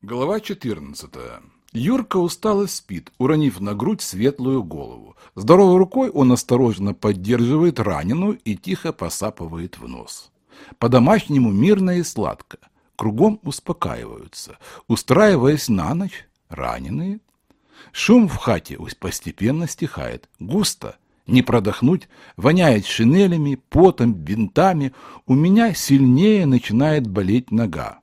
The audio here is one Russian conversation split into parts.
Глава 14. Юрка устало спит, уронив на грудь светлую голову. Здоровой рукой он осторожно поддерживает раненую и тихо посапывает в нос. По-домашнему мирно и сладко. Кругом успокаиваются, устраиваясь на ночь раненые. Шум в хате постепенно стихает. Густо, не продохнуть, воняет шинелями, потом, бинтами. У меня сильнее начинает болеть нога.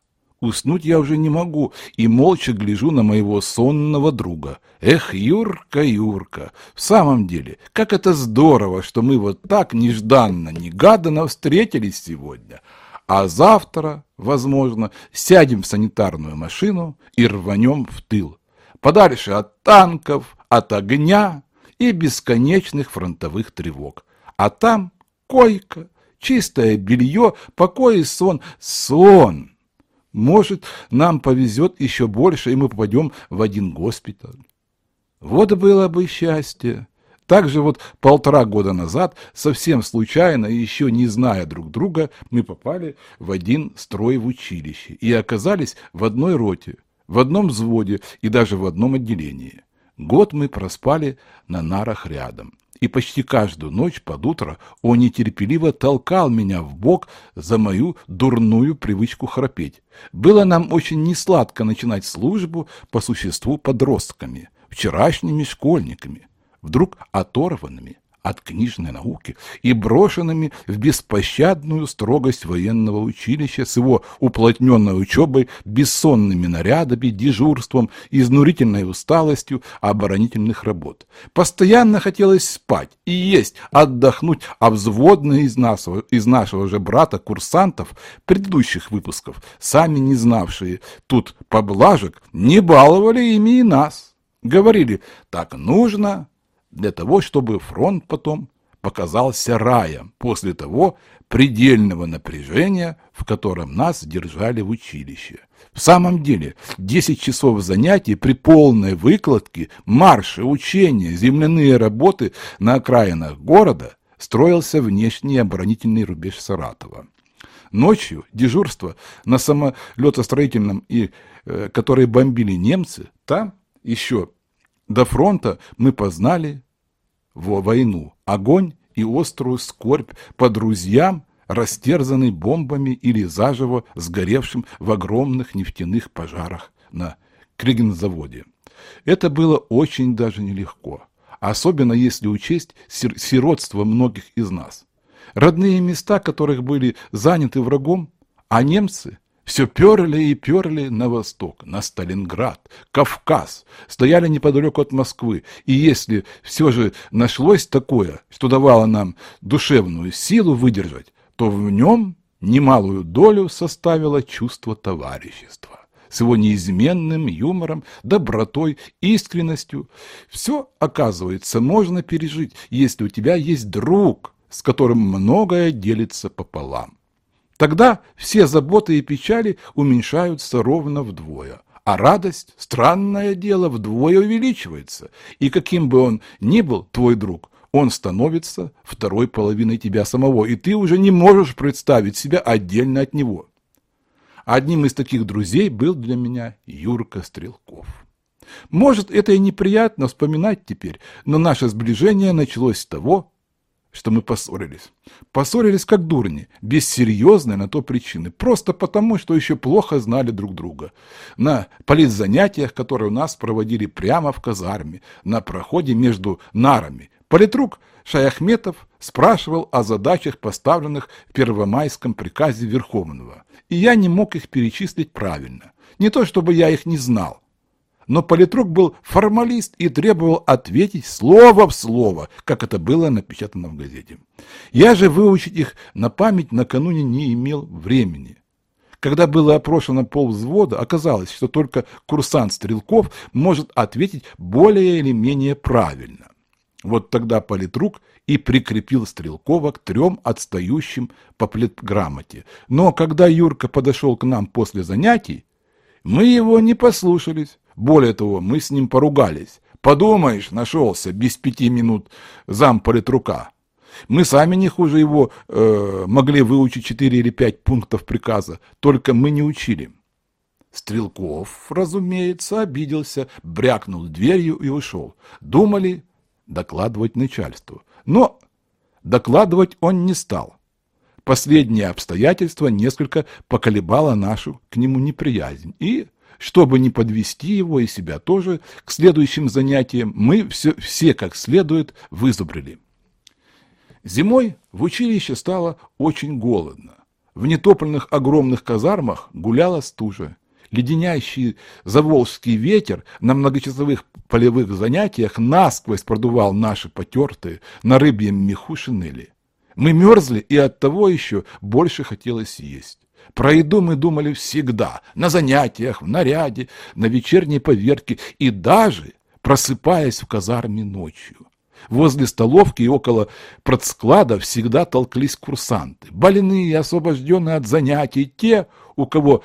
Уснуть я уже не могу и молча гляжу на моего сонного друга. Эх, Юрка, Юрка, в самом деле, как это здорово, что мы вот так нежданно-негаданно встретились сегодня. А завтра, возможно, сядем в санитарную машину и рванем в тыл. Подальше от танков, от огня и бесконечных фронтовых тревог. А там койка, чистое белье, покой и сон. Сон! Может, нам повезет еще больше, и мы попадем в один госпиталь. Вот было бы счастье. Так же вот полтора года назад, совсем случайно и еще не зная друг друга, мы попали в один строй в училище и оказались в одной роте, в одном взводе и даже в одном отделении. Год мы проспали на нарах рядом и почти каждую ночь под утро он нетерпеливо толкал меня в бок за мою дурную привычку храпеть. Было нам очень несладко начинать службу по существу подростками, вчерашними школьниками, вдруг оторванными от книжной науки и брошенными в беспощадную строгость военного училища с его уплотненной учебой, бессонными нарядами, дежурством, изнурительной усталостью оборонительных работ. Постоянно хотелось спать и есть, отдохнуть, а взводные из, нас, из нашего же брата-курсантов предыдущих выпусков, сами не знавшие тут поблажек, не баловали ими и нас. Говорили, так нужно, для того, чтобы фронт потом показался раем после того предельного напряжения, в котором нас держали в училище. В самом деле, 10 часов занятий при полной выкладке, марши, учения, земляные работы на окраинах города строился внешний оборонительный рубеж Саратова. Ночью дежурство на самолетостроительном, и, э, которые бомбили немцы, там еще до фронта мы познали в войну, огонь и острую скорбь по друзьям, растерзанный бомбами или заживо сгоревшим в огромных нефтяных пожарах на Кригензаводе. Это было очень даже нелегко, особенно если учесть сиротство многих из нас. Родные места, которых были заняты врагом, а немцы все перли и перли на восток, на Сталинград, Кавказ, стояли неподалеку от Москвы. И если все же нашлось такое, что давало нам душевную силу выдержать, то в нем немалую долю составило чувство товарищества с его неизменным юмором, добротой, искренностью. Все, оказывается, можно пережить, если у тебя есть друг, с которым многое делится пополам. Тогда все заботы и печали уменьшаются ровно вдвое, а радость, странное дело, вдвое увеличивается. И каким бы он ни был, твой друг, он становится второй половиной тебя самого, и ты уже не можешь представить себя отдельно от него. Одним из таких друзей был для меня Юрка Стрелков. Может, это и неприятно вспоминать теперь, но наше сближение началось с того, что мы поссорились. Поссорились как дурни, без серьезной на то причины, просто потому, что еще плохо знали друг друга. На политзанятиях, которые у нас проводили прямо в казарме, на проходе между нарами, политрук Шаяхметов спрашивал о задачах, поставленных в Первомайском приказе Верховного, и я не мог их перечислить правильно. Не то, чтобы я их не знал, но политрук был формалист и требовал ответить слово в слово, как это было напечатано в газете. Я же выучить их на память накануне не имел времени. Когда было опрошено полвзвода, оказалось, что только курсант Стрелков может ответить более или менее правильно. Вот тогда политрук и прикрепил Стрелкова к трем отстающим по плетграмоте. Но когда Юрка подошел к нам после занятий, мы его не послушались. Более того, мы с ним поругались. Подумаешь, нашелся без пяти минут зам политрука. Мы сами не хуже его э, могли выучить четыре или пять пунктов приказа, только мы не учили. Стрелков, разумеется, обиделся, брякнул дверью и ушел. Думали докладывать начальству. Но докладывать он не стал. Последнее обстоятельство несколько поколебало нашу к нему неприязнь. И, чтобы не подвести его и себя тоже к следующим занятиям, мы все, все как следует вызубрили. Зимой в училище стало очень голодно. В нетопленных огромных казармах гуляла стужа леденящий заволжский ветер на многочасовых полевых занятиях насквозь продувал наши потертые на рыбьем меху шинели. Мы мерзли, и от того еще больше хотелось есть. Про еду мы думали всегда, на занятиях, в наряде, на вечерней поверке и даже просыпаясь в казарме ночью. Возле столовки и около продсклада всегда толклись курсанты, больные освобожденные от занятий, те, у кого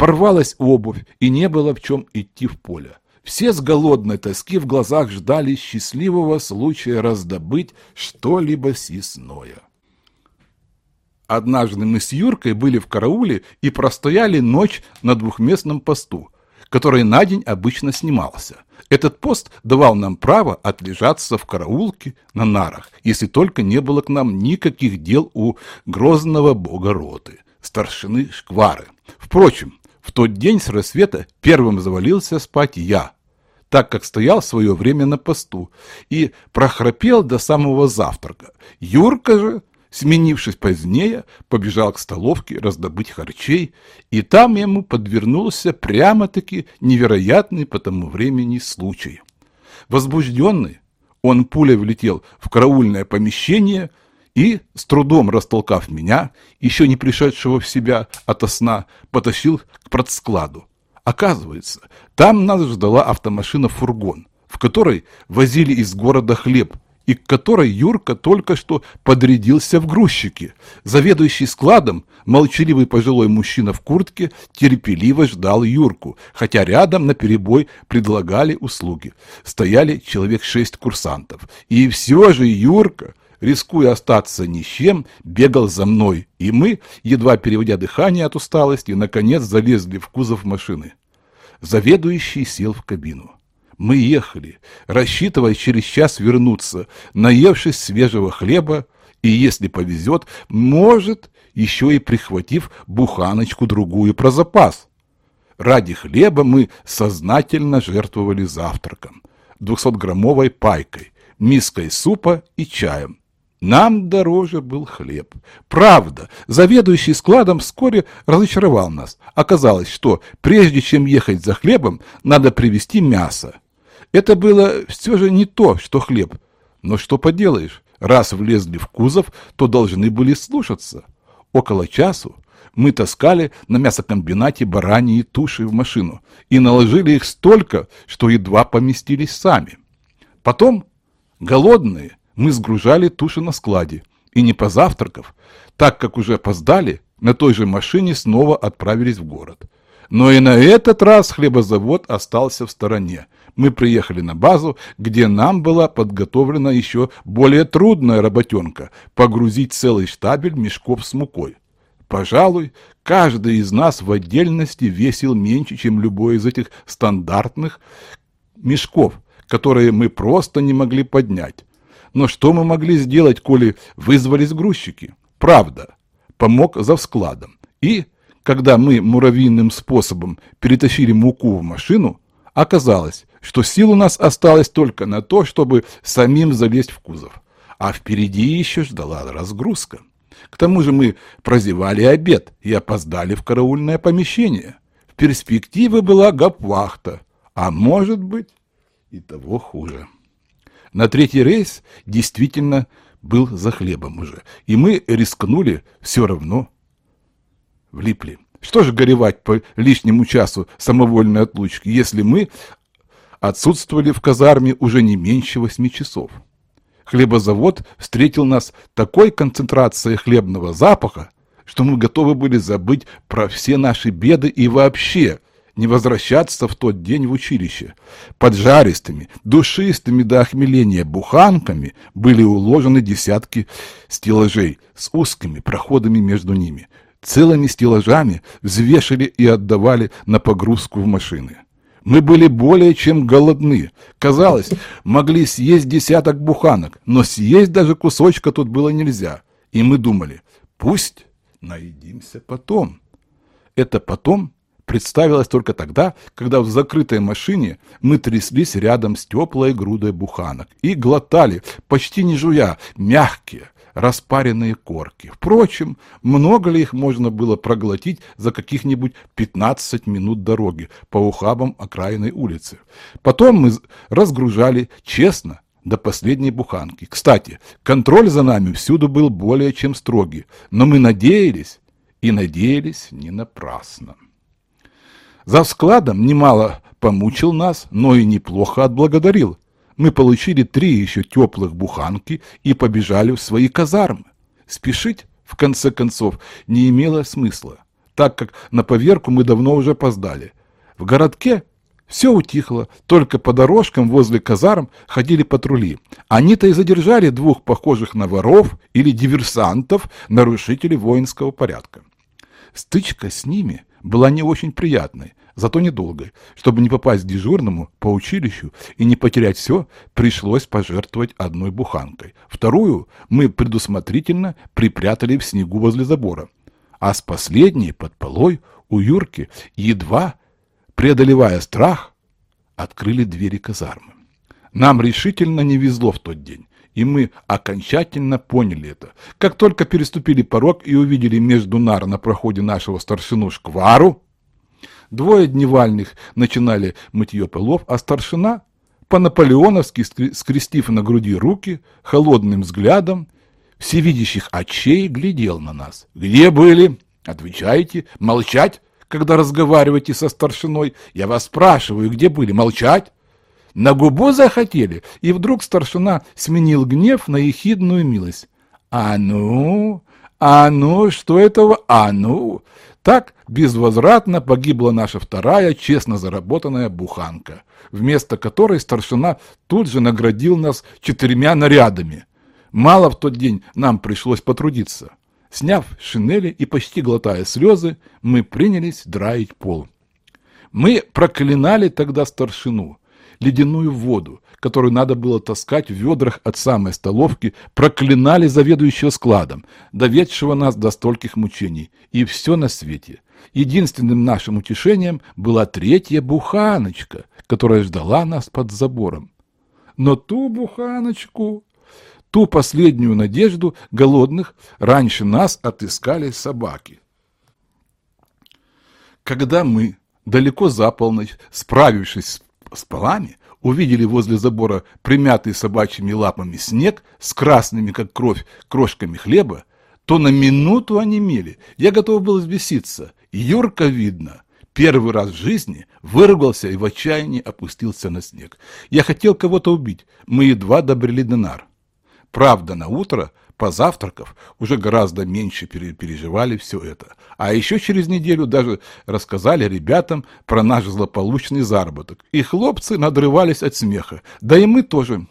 Порвалась обувь, и не было в чем идти в поле. Все с голодной тоски в глазах ждали счастливого случая раздобыть что-либо съестное. Однажды мы с Юркой были в карауле и простояли ночь на двухместном посту, который на день обычно снимался. Этот пост давал нам право отлежаться в караулке на нарах, если только не было к нам никаких дел у грозного бога роты, старшины Шквары. Впрочем, в тот день с рассвета первым завалился спать я, так как стоял свое время на посту, и прохрапел до самого завтрака. Юрка же, сменившись позднее, побежал к столовке раздобыть харчей, и там ему подвернулся прямо-таки невероятный по тому времени случай. Возбужденный, он пулей влетел в караульное помещение и, с трудом растолкав меня, еще не пришедшего в себя ото сна, потащил к продскладу. Оказывается, там нас ждала автомашина-фургон, в которой возили из города хлеб, и к которой Юрка только что подрядился в грузчике. Заведующий складом, молчаливый пожилой мужчина в куртке, терпеливо ждал Юрку, хотя рядом на перебой предлагали услуги. Стояли человек шесть курсантов. И все же Юрка рискуя остаться ни с чем, бегал за мной, и мы, едва переводя дыхание от усталости, наконец залезли в кузов машины. Заведующий сел в кабину. Мы ехали, рассчитывая через час вернуться, наевшись свежего хлеба, и, если повезет, может, еще и прихватив буханочку-другую про запас. Ради хлеба мы сознательно жертвовали завтраком, 200-граммовой пайкой, миской супа и чаем. Нам дороже был хлеб. Правда, заведующий складом вскоре разочаровал нас. Оказалось, что прежде чем ехать за хлебом, надо привезти мясо. Это было все же не то, что хлеб. Но что поделаешь, раз влезли в кузов, то должны были слушаться. Около часу мы таскали на мясокомбинате бараньи туши в машину и наложили их столько, что едва поместились сами. Потом, голодные, мы сгружали туши на складе и, не позавтракав, так как уже опоздали, на той же машине снова отправились в город. Но и на этот раз хлебозавод остался в стороне. Мы приехали на базу, где нам была подготовлена еще более трудная работенка – погрузить целый штабель мешков с мукой. Пожалуй, каждый из нас в отдельности весил меньше, чем любой из этих стандартных мешков, которые мы просто не могли поднять. Но что мы могли сделать, коли вызвались грузчики? Правда, помог за складом. И, когда мы муравьиным способом перетащили муку в машину, оказалось, что сил у нас осталось только на то, чтобы самим залезть в кузов. А впереди еще ждала разгрузка. К тому же мы прозевали обед и опоздали в караульное помещение. В перспективе была гапвахта, а может быть и того хуже. На третий рейс действительно был за хлебом уже, и мы рискнули все равно влипли. Что же горевать по лишнему часу самовольной отлучки, если мы отсутствовали в казарме уже не меньше восьми часов? Хлебозавод встретил нас такой концентрацией хлебного запаха, что мы готовы были забыть про все наши беды и вообще – не возвращаться в тот день в училище. Поджаристыми, душистыми до охмеления буханками были уложены десятки стеллажей с узкими проходами между ними. Целыми стеллажами взвешивали и отдавали на погрузку в машины. Мы были более чем голодны. Казалось, могли съесть десяток буханок, но съесть даже кусочка тут было нельзя. И мы думали, пусть наедимся потом. Это потом представилось только тогда, когда в закрытой машине мы тряслись рядом с теплой грудой буханок и глотали, почти не жуя, мягкие, распаренные корки. Впрочем, много ли их можно было проглотить за каких-нибудь 15 минут дороги по ухабам окраинной улицы? Потом мы разгружали честно, до последней буханки. Кстати, контроль за нами всюду был более чем строгий, но мы надеялись, и надеялись не напрасно. За складом немало помучил нас, но и неплохо отблагодарил. Мы получили три еще теплых буханки и побежали в свои казармы. Спешить, в конце концов, не имело смысла, так как на поверку мы давно уже опоздали. В городке все утихло, только по дорожкам возле казарм ходили патрули. Они-то и задержали двух похожих на воров или диверсантов, нарушителей воинского порядка. Стычка с ними была не очень приятной, зато недолгой. Чтобы не попасть к дежурному по училищу и не потерять все, пришлось пожертвовать одной буханкой. Вторую мы предусмотрительно припрятали в снегу возле забора. А с последней под полой у Юрки едва преодолевая страх, открыли двери казармы. Нам решительно не везло в тот день, и мы окончательно поняли это. Как только переступили порог и увидели между нар на проходе нашего старшину Шквару, двое дневальных начинали мытье полов, а старшина, по-наполеоновски скрестив на груди руки, холодным взглядом, всевидящих очей глядел на нас. «Где были? Отвечайте. Молчать? когда разговариваете со старшиной. Я вас спрашиваю, где были? Молчать? На губу захотели? И вдруг старшина сменил гнев на ехидную милость. А ну, а ну, что этого? А ну. Так безвозвратно погибла наша вторая честно заработанная буханка, вместо которой старшина тут же наградил нас четырьмя нарядами. Мало в тот день нам пришлось потрудиться. Сняв шинели и почти глотая слезы, мы принялись драить пол. Мы проклинали тогда старшину, ледяную воду, которую надо было таскать в ведрах от самой столовки, проклинали заведующего складом, доведшего нас до стольких мучений, и все на свете. Единственным нашим утешением была третья буханочка, которая ждала нас под забором. Но ту буханочку Ту последнюю надежду голодных раньше нас отыскали собаки. Когда мы, далеко за полночь, справившись с полами, увидели возле забора примятый собачьими лапами снег с красными, как кровь, крошками хлеба, то на минуту онемели. Я готов был взбеситься. Юрка, видно, первый раз в жизни выругался и в отчаянии опустился на снег. Я хотел кого-то убить. Мы едва добрели до нар. Правда, на утро, позавтракав, уже гораздо меньше переживали все это. А еще через неделю даже рассказали ребятам про наш злополучный заработок. И хлопцы надрывались от смеха. Да и мы тоже.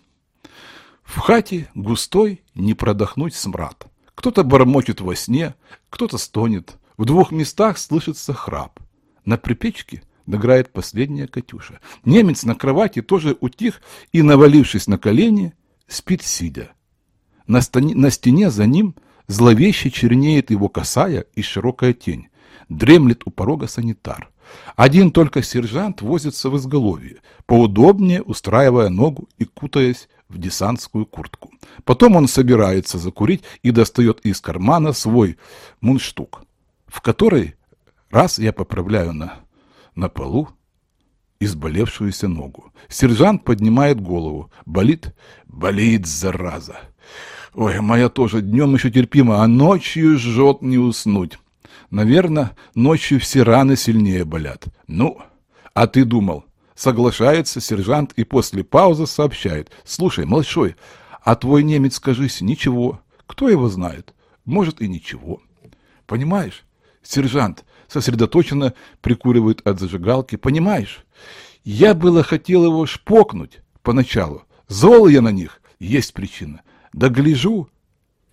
В хате густой не продохнуть смрад. Кто-то бормочет во сне, кто-то стонет. В двух местах слышится храп. На припечке дограет последняя Катюша. Немец на кровати тоже утих и, навалившись на колени, спит сидя. На, стене, на стене за ним зловеще чернеет его косая и широкая тень. Дремлет у порога санитар. Один только сержант возится в изголовье, поудобнее устраивая ногу и кутаясь в десантскую куртку. Потом он собирается закурить и достает из кармана свой мундштук, в который раз я поправляю на, на полу изболевшуюся ногу. Сержант поднимает голову. Болит? Болит, зараза. Ой, моя тоже днем еще терпимо, а ночью жжет не уснуть. Наверное, ночью все раны сильнее болят. Ну, а ты думал? Соглашается сержант и после паузы сообщает. Слушай, малышой, а твой немец, кажись, ничего. Кто его знает? Может и ничего. Понимаешь? Сержант сосредоточенно прикуривает от зажигалки. Понимаешь? Я было хотел его шпокнуть поначалу. Зол я на них. Есть причина. Да гляжу,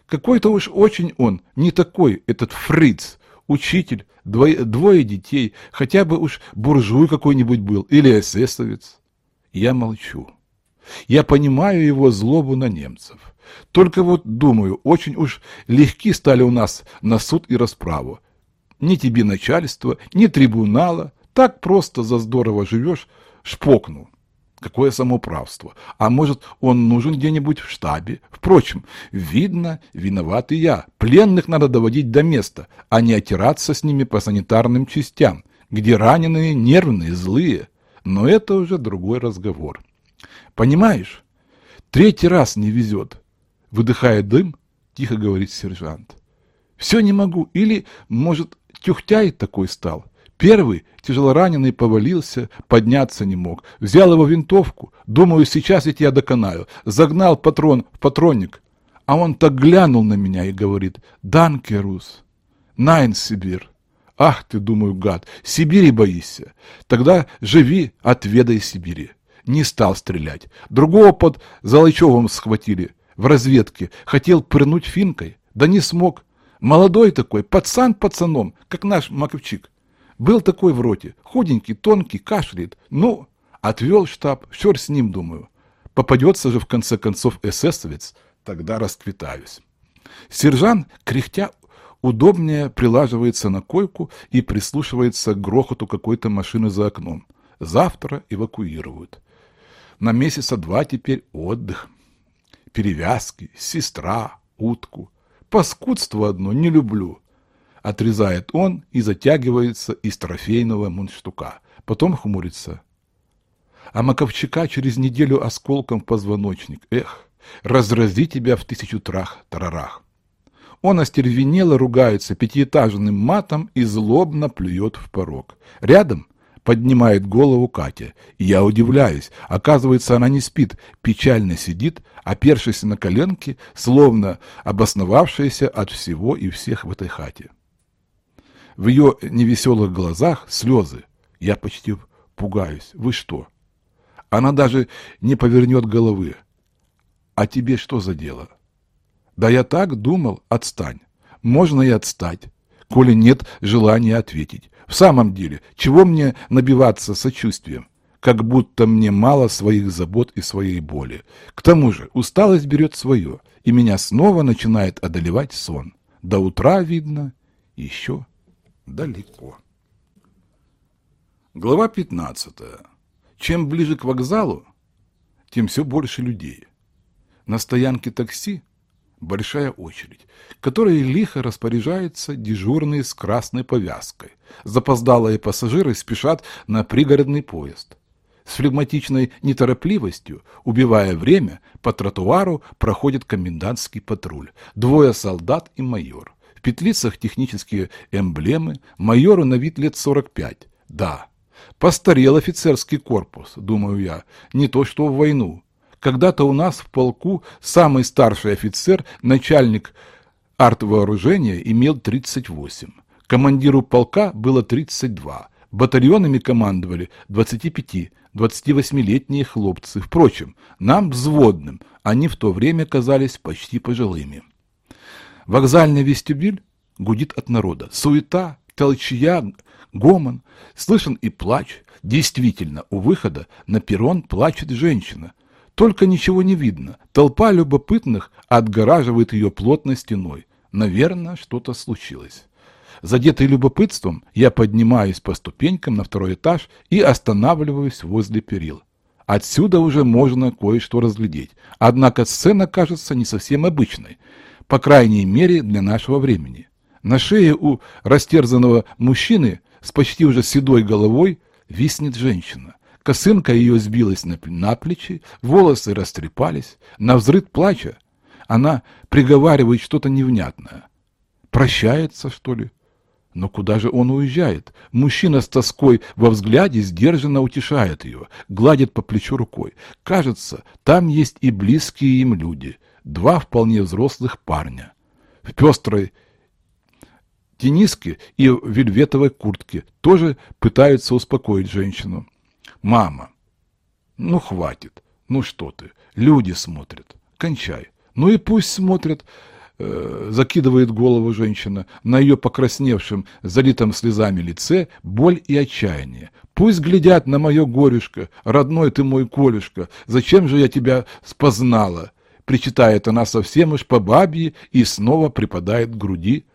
какой-то уж очень он, не такой, этот фриц. учитель, двое, двое детей, хотя бы уж буржуй какой-нибудь был или эсэсовец. Я молчу. Я понимаю его злобу на немцев. Только вот, думаю, очень уж легки стали у нас на суд и расправу. Ни тебе начальства, ни трибунала. Так просто за здорово живешь, шпокнул. Какое самоуправство. А может, он нужен где-нибудь в штабе? Впрочем, видно, виноват и я. Пленных надо доводить до места, а не отираться с ними по санитарным частям, где раненые нервные, злые. Но это уже другой разговор. Понимаешь? Третий раз не везет. Выдыхая дым, тихо говорит сержант. Все не могу. Или, может, тюхтяй такой стал. Первый, тяжелораненый, повалился, подняться не мог. Взял его винтовку. Думаю, сейчас я тебя доконаю. Загнал патрон в патронник. А он так глянул на меня и говорит, «Данке, Рус, найн, Сибирь». Ах ты, думаю, гад, Сибири боишься. Тогда живи, отведай Сибири. Не стал стрелять. Другого под Золочевым схватили в разведке. Хотел пырнуть финкой, да не смог. Молодой такой, пацан пацаном, как наш Маковчик. Был такой в роте, худенький, тонкий, кашляет. Ну, отвел штаб, черт с ним, думаю. Попадется же в конце концов эсэсовец, тогда расквитаюсь. Сержант, кряхтя, удобнее прилаживается на койку и прислушивается к грохоту какой-то машины за окном. Завтра эвакуируют. На месяца два теперь отдых. Перевязки, сестра, утку. Паскудство одно не люблю отрезает он и затягивается из трофейного мундштука. Потом хмурится. А Маковчика через неделю осколком в позвоночник. Эх, разрази тебя в тысячу трах-тарарах. Он остервенело ругается пятиэтажным матом и злобно плюет в порог. Рядом поднимает голову Катя. И я удивляюсь. Оказывается, она не спит, печально сидит, опершись на коленки, словно обосновавшаяся от всего и всех в этой хате. В ее невеселых глазах слезы. Я почти пугаюсь. Вы что? Она даже не повернет головы. А тебе что за дело? Да я так думал, отстань. Можно и отстать, коли нет желания ответить. В самом деле, чего мне набиваться сочувствием? Как будто мне мало своих забот и своей боли. К тому же усталость берет свое, и меня снова начинает одолевать сон. До утра, видно, еще далеко. Глава 15. Чем ближе к вокзалу, тем все больше людей. На стоянке такси большая очередь, которой лихо распоряжается дежурный с красной повязкой. Запоздалые пассажиры спешат на пригородный поезд. С флегматичной неторопливостью, убивая время, по тротуару проходит комендантский патруль, двое солдат и майор петлицах технические эмблемы, майору на вид лет 45. Да, постарел офицерский корпус, думаю я, не то что в войну. Когда-то у нас в полку самый старший офицер, начальник артвооружения, имел 38. Командиру полка было 32. Батальонами командовали 25-28-летние хлопцы. Впрочем, нам, взводным, они в то время казались почти пожилыми. Вокзальный вестибюль гудит от народа. Суета, толчья, гомон. Слышен и плач. Действительно, у выхода на перрон плачет женщина. Только ничего не видно. Толпа любопытных отгораживает ее плотной стеной. Наверное, что-то случилось. Задетый любопытством, я поднимаюсь по ступенькам на второй этаж и останавливаюсь возле перил. Отсюда уже можно кое-что разглядеть. Однако сцена кажется не совсем обычной по крайней мере для нашего времени. На шее у растерзанного мужчины с почти уже седой головой виснет женщина. Косынка ее сбилась на, плечи, волосы растрепались. На взрыв плача она приговаривает что-то невнятное. Прощается, что ли? Но куда же он уезжает? Мужчина с тоской во взгляде сдержанно утешает ее, гладит по плечу рукой. Кажется, там есть и близкие им люди два вполне взрослых парня в пестрой тениске и вельветовой куртке тоже пытаются успокоить женщину. «Мама, ну хватит, ну что ты, люди смотрят, кончай. Ну и пусть смотрят, э, закидывает голову женщина, на ее покрасневшем, залитом слезами лице боль и отчаяние. Пусть глядят на мое горюшко, родной ты мой Колюшка, зачем же я тебя спознала? Причитает она совсем уж по бабье и снова припадает к груди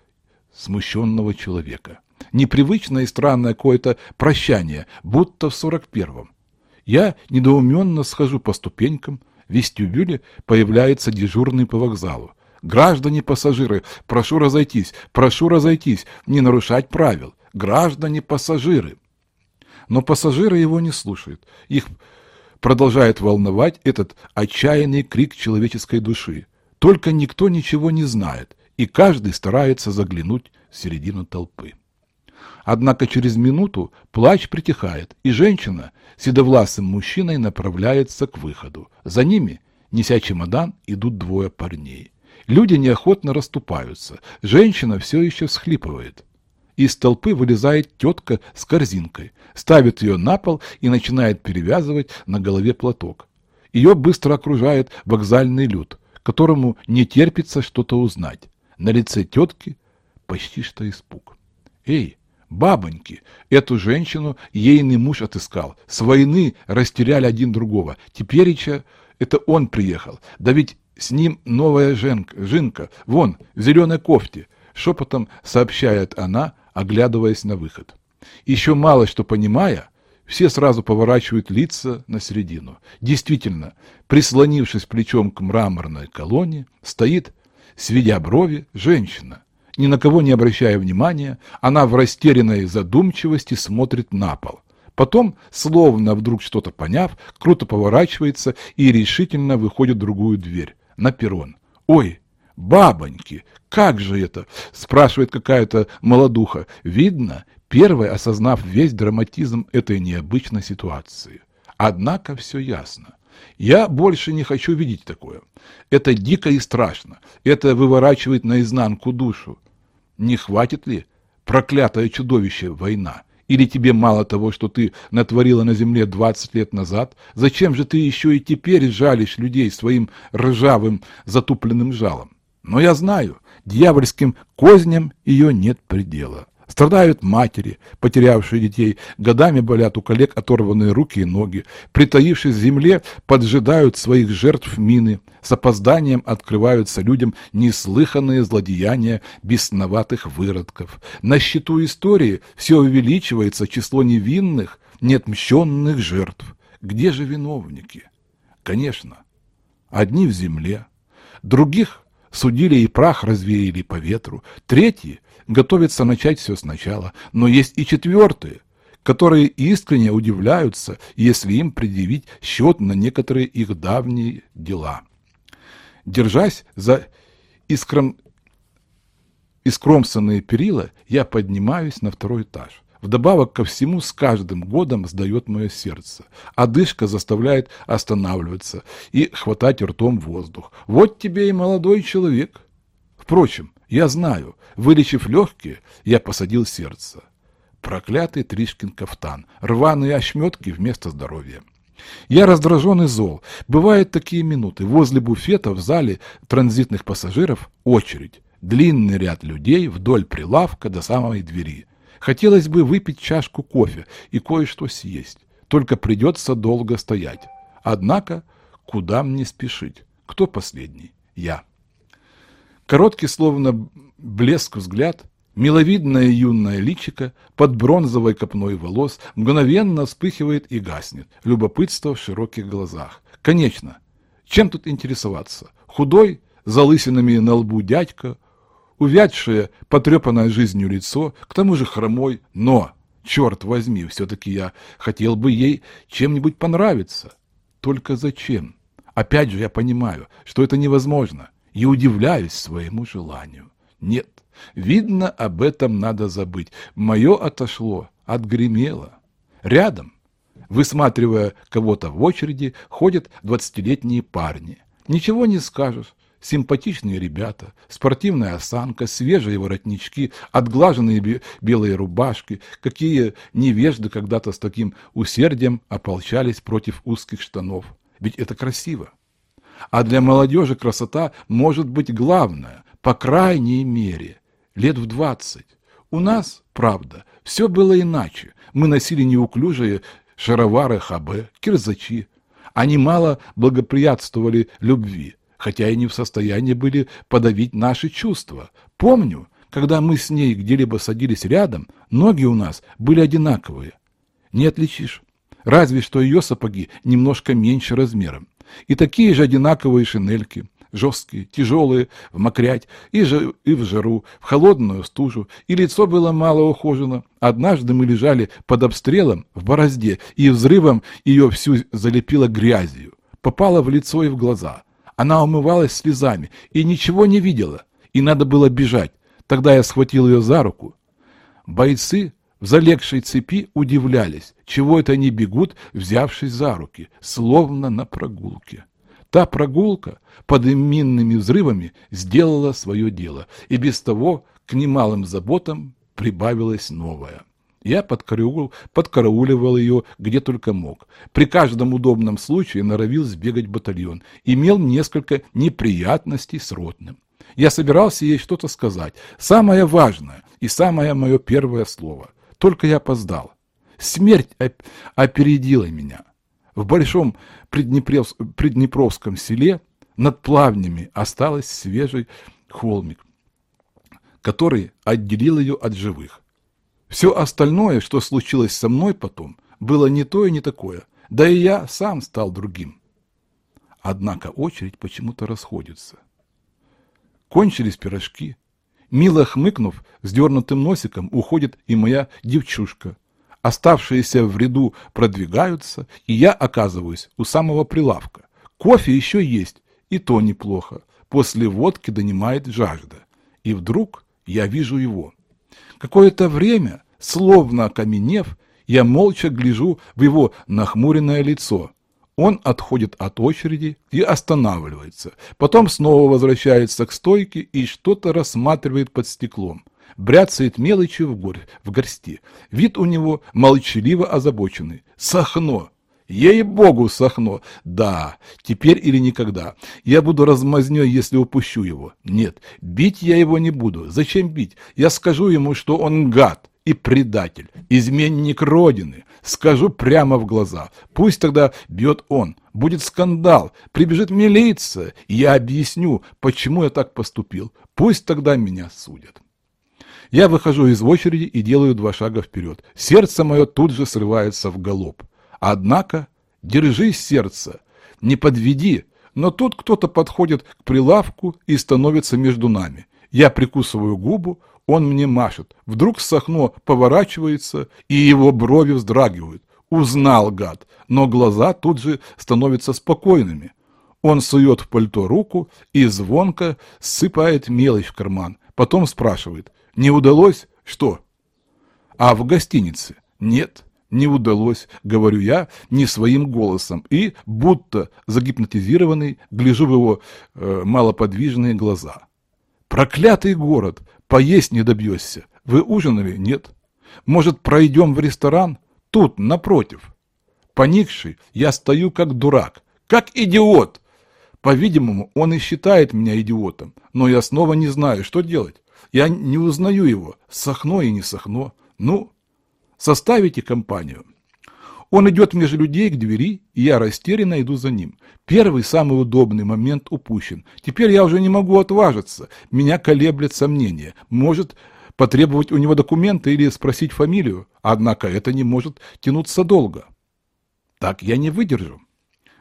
смущенного человека. Непривычное и странное какое-то прощание, будто в сорок первом. Я недоуменно схожу по ступенькам, в вестибюле появляется дежурный по вокзалу. Граждане пассажиры, прошу разойтись, прошу разойтись, не нарушать правил. Граждане пассажиры. Но пассажиры его не слушают. Их продолжает волновать этот отчаянный крик человеческой души. Только никто ничего не знает, и каждый старается заглянуть в середину толпы. Однако через минуту плач притихает, и женщина седовласым мужчиной направляется к выходу. За ними, неся чемодан, идут двое парней. Люди неохотно расступаются. Женщина все еще всхлипывает. Из толпы вылезает тетка с корзинкой, ставит ее на пол и начинает перевязывать на голове платок. Ее быстро окружает вокзальный люд, которому не терпится что-то узнать. На лице тетки почти что испуг. «Эй, бабоньки, эту женщину ейный муж отыскал. С войны растеряли один другого. Теперь это он приехал. Да ведь с ним новая женка, жинка, вон, в зеленой кофте», шепотом сообщает она, оглядываясь на выход. Еще мало что понимая, все сразу поворачивают лица на середину. Действительно, прислонившись плечом к мраморной колонне, стоит, сведя брови, женщина. Ни на кого не обращая внимания, она в растерянной задумчивости смотрит на пол. Потом, словно вдруг что-то поняв, круто поворачивается и решительно выходит в другую дверь, на перрон. «Ой, «Бабоньки, как же это?» – спрашивает какая-то молодуха. Видно, первая осознав весь драматизм этой необычной ситуации. Однако все ясно. Я больше не хочу видеть такое. Это дико и страшно. Это выворачивает наизнанку душу. Не хватит ли проклятое чудовище война? Или тебе мало того, что ты натворила на земле двадцать лет назад? Зачем же ты еще и теперь жалишь людей своим ржавым затупленным жалом? Но я знаю, дьявольским козням ее нет предела. Страдают матери, потерявшие детей, годами болят у коллег оторванные руки и ноги, притаившись в земле, поджидают своих жертв мины, с опозданием открываются людям неслыханные злодеяния бесноватых выродков. На счету истории все увеличивается число невинных, неотмщенных жертв. Где же виновники? Конечно, одни в земле, других судили и прах развеяли по ветру. Третьи готовятся начать все сначала. Но есть и четвертые, которые искренне удивляются, если им предъявить счет на некоторые их давние дела. Держась за искром... искромсанные перила, я поднимаюсь на второй этаж. Вдобавок ко всему, с каждым годом сдает мое сердце. Одышка заставляет останавливаться и хватать ртом воздух. Вот тебе и молодой человек. Впрочем, я знаю, вылечив легкие, я посадил сердце. Проклятый Тришкин кафтан, рваные ошметки вместо здоровья. Я раздражен и зол. Бывают такие минуты. Возле буфета в зале транзитных пассажиров очередь. Длинный ряд людей вдоль прилавка до самой двери. Хотелось бы выпить чашку кофе и кое-что съесть. Только придется долго стоять. Однако, куда мне спешить? Кто последний? Я. Короткий, словно блеск взгляд, миловидное юное личико под бронзовой копной волос мгновенно вспыхивает и гаснет. Любопытство в широких глазах. Конечно, чем тут интересоваться? Худой, залысинами на лбу дядька, увядшее, потрепанное жизнью лицо, к тому же хромой, но, черт возьми, все-таки я хотел бы ей чем-нибудь понравиться. Только зачем? Опять же я понимаю, что это невозможно, и удивляюсь своему желанию. Нет, видно, об этом надо забыть. Мое отошло, отгремело. Рядом, высматривая кого-то в очереди, ходят двадцатилетние парни. Ничего не скажешь, Симпатичные ребята, спортивная осанка, свежие воротнички, отглаженные белые рубашки, какие невежды когда-то с таким усердием ополчались против узких штанов. Ведь это красиво. А для молодежи красота может быть главная, по крайней мере, лет в двадцать. У нас, правда, все было иначе. Мы носили неуклюжие шаровары ХБ, кирзачи. Они мало благоприятствовали любви, хотя и не в состоянии были подавить наши чувства. Помню, когда мы с ней где-либо садились рядом, ноги у нас были одинаковые. Не отличишь. Разве что ее сапоги немножко меньше размером. И такие же одинаковые шинельки, жесткие, тяжелые, в мокрять, и, же, и в жару, в холодную стужу, и лицо было мало ухожено. Однажды мы лежали под обстрелом в борозде, и взрывом ее всю залепило грязью. Попало в лицо и в глаза. Она умывалась слезами и ничего не видела, и надо было бежать. Тогда я схватил ее за руку. Бойцы в залегшей цепи удивлялись, чего это они бегут, взявшись за руки, словно на прогулке. Та прогулка под минными взрывами сделала свое дело, и без того к немалым заботам прибавилось новое. Я подкараул, подкарауливал ее где только мог. При каждом удобном случае норовил сбегать батальон. Имел несколько неприятностей с ротным. Я собирался ей что-то сказать. Самое важное и самое мое первое слово. Только я опоздал. Смерть опередила меня. В большом Приднепровском селе над плавнями осталось свежий холмик, который отделил ее от живых. Все остальное, что случилось со мной потом, было не то и не такое, да и я сам стал другим. Однако очередь почему-то расходится. Кончились пирожки. Мило хмыкнув, с дернутым носиком уходит и моя девчушка. Оставшиеся в ряду продвигаются, и я оказываюсь у самого прилавка. Кофе еще есть, и то неплохо. После водки донимает жажда. И вдруг я вижу его. Какое-то время, словно окаменев, я молча гляжу в его нахмуренное лицо. Он отходит от очереди и останавливается. Потом снова возвращается к стойке и что-то рассматривает под стеклом. Бряцает мелочью в, гор... в горсти. Вид у него молчаливо озабоченный. Сахно! Ей-богу, Сахно! Да, теперь или никогда. Я буду размазнёй, если упущу его. Нет, бить я его не буду. Зачем бить? Я скажу ему, что он гад и предатель, изменник Родины. Скажу прямо в глаза. Пусть тогда бьет он. Будет скандал. Прибежит милиция. Я объясню, почему я так поступил. Пусть тогда меня судят. Я выхожу из очереди и делаю два шага вперед. Сердце мое тут же срывается в галоп. Однако, держись, сердце, не подведи. Но тут кто-то подходит к прилавку и становится между нами. Я прикусываю губу, он мне машет. Вдруг Сахно поворачивается, и его брови вздрагивают. Узнал, гад, но глаза тут же становятся спокойными. Он сует в пальто руку и звонко сыпает мелочь в карман. Потом спрашивает, не удалось? Что? А в гостинице? Нет, не удалось, говорю я не своим голосом. И, будто загипнотизированный, гляжу в его э, малоподвижные глаза. Проклятый город! Поесть не добьешься. Вы ужинали? Нет. Может, пройдем в ресторан? Тут, напротив. Поникший, я стою как дурак, как идиот. По-видимому, он и считает меня идиотом, но я снова не знаю, что делать. Я не узнаю его, сохно и не сохно. Ну, составите компанию. Он идет между людей к двери, и я растерянно иду за ним. Первый, самый удобный момент упущен. Теперь я уже не могу отважиться. Меня колеблет сомнение. Может потребовать у него документы или спросить фамилию. Однако это не может тянуться долго. Так я не выдержу.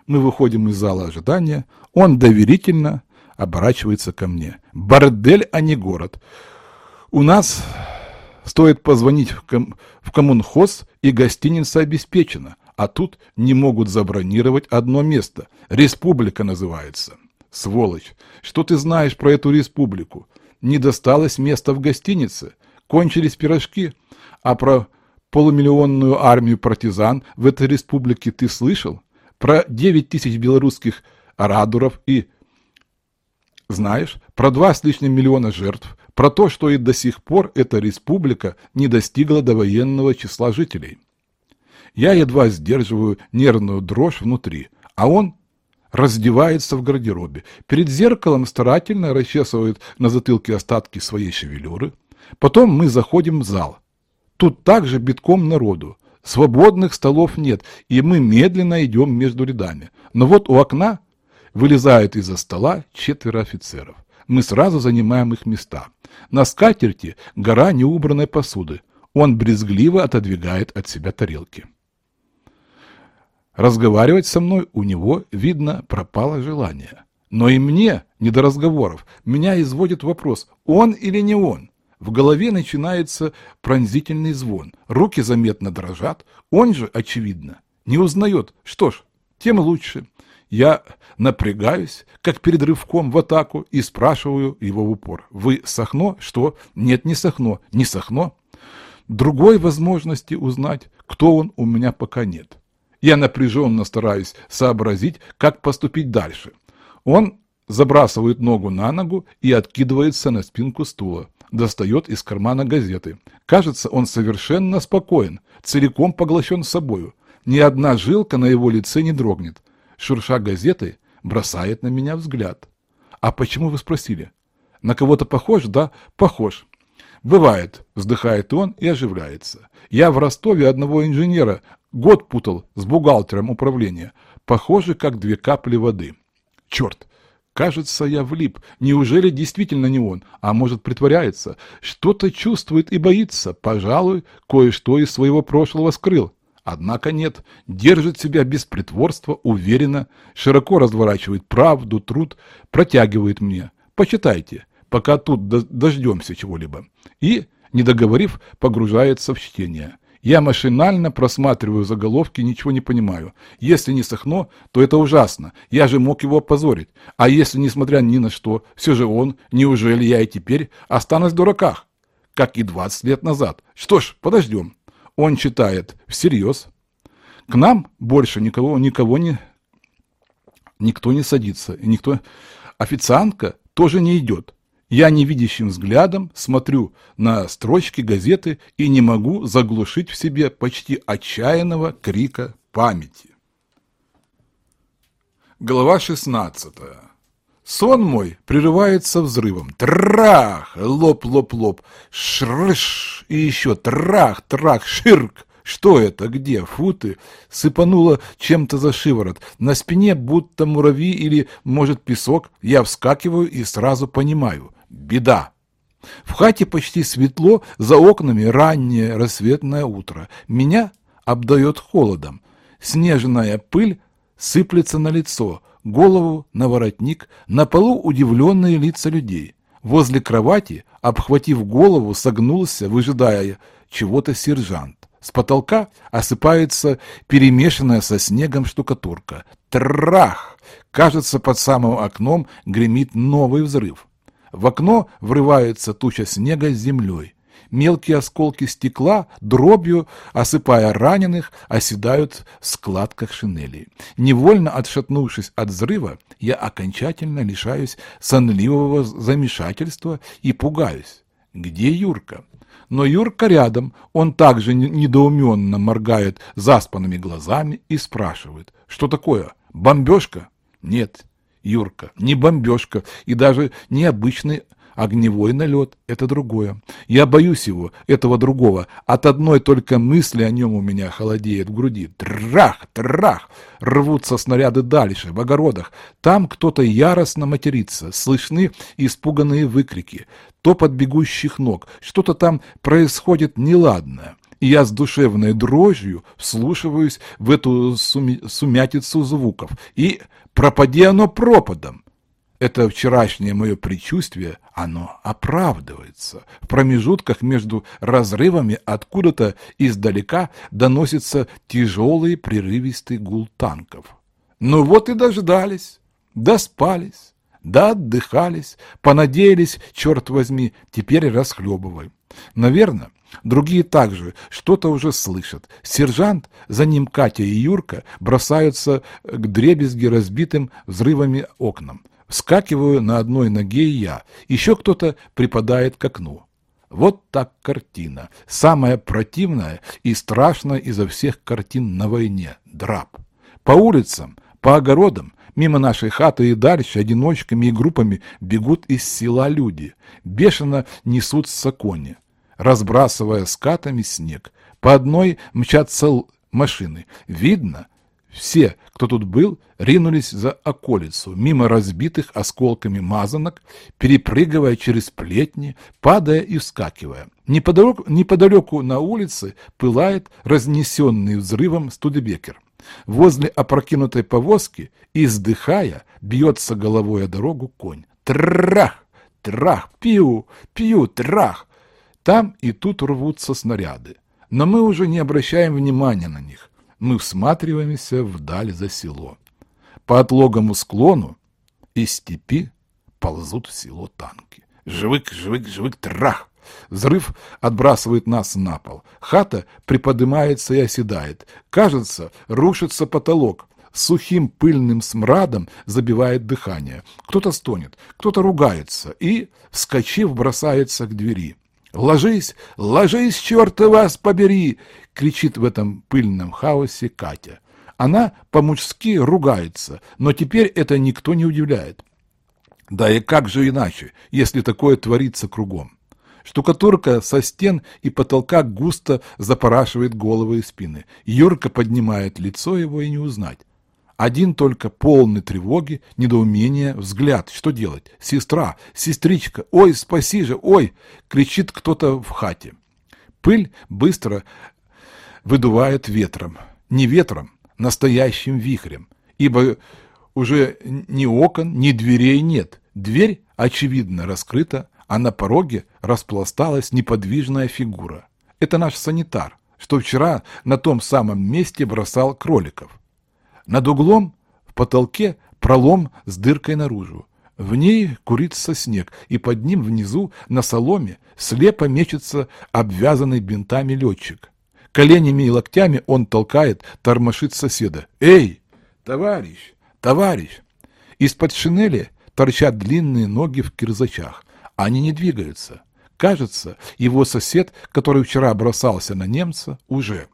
Мы выходим из зала ожидания. Он доверительно оборачивается ко мне. Бордель, а не город. У нас Стоит позвонить в, ком в коммунхоз, и гостиница обеспечена, а тут не могут забронировать одно место. Республика называется. Сволочь, что ты знаешь про эту республику? Не досталось места в гостинице, кончились пирожки, а про полумиллионную армию партизан в этой республике ты слышал? Про 9 тысяч белорусских орадуров и знаешь, про два с лишним миллиона жертв, про то, что и до сих пор эта республика не достигла довоенного числа жителей. Я едва сдерживаю нервную дрожь внутри, а он раздевается в гардеробе, перед зеркалом старательно расчесывает на затылке остатки своей шевелюры. Потом мы заходим в зал. Тут также битком народу. Свободных столов нет, и мы медленно идем между рядами. Но вот у окна вылезают из-за стола четверо офицеров. Мы сразу занимаем их места. На скатерти гора неубранной посуды. Он брезгливо отодвигает от себя тарелки. Разговаривать со мной у него, видно, пропало желание. Но и мне не до разговоров. Меня изводит вопрос, он или не он. В голове начинается пронзительный звон. Руки заметно дрожат. Он же, очевидно, не узнает. Что ж, тем лучше. Я напрягаюсь, как перед рывком в атаку, и спрашиваю его в упор. «Вы Сахно? Что? Нет, не Сахно. Не Сахно?» Другой возможности узнать, кто он, у меня пока нет. Я напряженно стараюсь сообразить, как поступить дальше. Он забрасывает ногу на ногу и откидывается на спинку стула. Достает из кармана газеты. Кажется, он совершенно спокоен, целиком поглощен собою. Ни одна жилка на его лице не дрогнет. Шурша газетой, бросает на меня взгляд. «А почему вы спросили?» «На кого-то похож, да?» «Похож». «Бывает», — вздыхает он и оживляется. «Я в Ростове одного инженера год путал с бухгалтером управления. Похоже, как две капли воды. Черт, кажется, я влип. Неужели действительно не он? А может, притворяется? Что-то чувствует и боится. Пожалуй, кое-что из своего прошлого скрыл. Однако нет, держит себя без притворства, уверенно, широко разворачивает правду, труд, протягивает мне. Почитайте, пока тут дождемся чего-либо. И, не договорив, погружается в чтение. Я машинально просматриваю заголовки, ничего не понимаю. Если не Сахно, то это ужасно. Я же мог его опозорить. А если, несмотря ни на что, все же он, неужели я и теперь останусь в дураках? Как и 20 лет назад. Что ж, подождем. Он читает всерьез. К нам больше никого, никого не... Никто не садится. И никто... Официантка тоже не идет. Я невидящим взглядом смотрю на строчки газеты и не могу заглушить в себе почти отчаянного крика памяти. Глава 16. Сон мой прерывается взрывом. Трах! Лоп, лоп, лоп. Шрыш! И еще трах, трах, ширк. Что это? Где? Футы? Сыпануло чем-то за шиворот. На спине будто муравьи или, может, песок. Я вскакиваю и сразу понимаю беда. В хате почти светло, за окнами раннее рассветное утро. Меня обдает холодом. Снежная пыль сыплется на лицо, голову, на воротник, на полу удивленные лица людей. Возле кровати, обхватив голову, согнулся, выжидая чего-то сержант. С потолка осыпается перемешанная со снегом штукатурка. Трах! Кажется, под самым окном гремит новый взрыв. В окно врывается туча снега с землей. Мелкие осколки стекла, дробью, осыпая раненых, оседают в складках шинели. Невольно отшатнувшись от взрыва, я окончательно лишаюсь сонливого замешательства и пугаюсь. Где Юрка? Но Юрка рядом, он также недоуменно моргает заспанными глазами и спрашивает, что такое, бомбежка? Нет, Юрка, не бомбежка и даже не обычный огневой налет — это другое. Я боюсь его, этого другого. От одной только мысли о нем у меня холодеет в груди. Трах, трах! Рвутся снаряды дальше, в огородах. Там кто-то яростно матерится, слышны испуганные выкрики, топот бегущих ног. Что-то там происходит неладное я с душевной дрожью вслушиваюсь в эту сумятицу звуков, и пропади оно пропадом. Это вчерашнее мое предчувствие, оно оправдывается. В промежутках между разрывами откуда-то издалека доносится тяжелый прерывистый гул танков. Ну вот и дождались, доспались, да отдыхались, понадеялись, черт возьми, теперь расхлебываем. Наверное, Другие также что-то уже слышат. Сержант, за ним Катя и Юрка бросаются к дребезги разбитым взрывами окнам. Вскакиваю на одной ноге я. Еще кто-то припадает к окну. Вот так картина. Самая противная и страшная изо всех картин на войне. Драп. По улицам, по огородам Мимо нашей хаты и дальше одиночками и группами бегут из села люди. Бешено несутся кони, разбрасывая скатами снег. По одной мчатся машины. Видно, все, кто тут был, ринулись за околицу, мимо разбитых осколками мазанок, перепрыгивая через плетни, падая и вскакивая. Неподалеку, неподалеку на улице пылает разнесенный взрывом Студебекер. Возле опрокинутой повозки, издыхая, бьется головой о дорогу конь. Трах! Трах! Пью! Пью! Трах! Там и тут рвутся снаряды. Но мы уже не обращаем внимания на них. Мы всматриваемся вдаль за село. По отлогому склону из степи ползут в село танки. Живык, живык, живык, трах! Взрыв отбрасывает нас на пол. Хата приподнимается и оседает. Кажется, рушится потолок. Сухим пыльным смрадом забивает дыхание. Кто-то стонет, кто-то ругается и, вскочив, бросается к двери. «Ложись, ложись, черт вас побери!» — кричит в этом пыльном хаосе Катя. Она по-мужски ругается, но теперь это никто не удивляет. Да и как же иначе, если такое творится кругом? Штукатурка со стен и потолка густо запорашивает головы и спины. Юрка поднимает лицо его и не узнать. Один только полный тревоги, недоумения, взгляд. Что делать? Сестра, сестричка, ой, спаси же, ой! Кричит кто-то в хате. Пыль быстро выдувает ветром. Не ветром, настоящим вихрем. Ибо уже ни окон, ни дверей нет. Дверь, очевидно, раскрыта, а на пороге распласталась неподвижная фигура. Это наш санитар, что вчера на том самом месте бросал кроликов. Над углом в потолке пролом с дыркой наружу. В ней курится снег, и под ним внизу на соломе слепо мечется обвязанный бинтами летчик. Коленями и локтями он толкает, тормошит соседа. «Эй, товарищ, товарищ!» Из-под шинели торчат длинные ноги в кирзачах. Они не двигаются. Кажется, его сосед, который вчера бросался на немца, уже.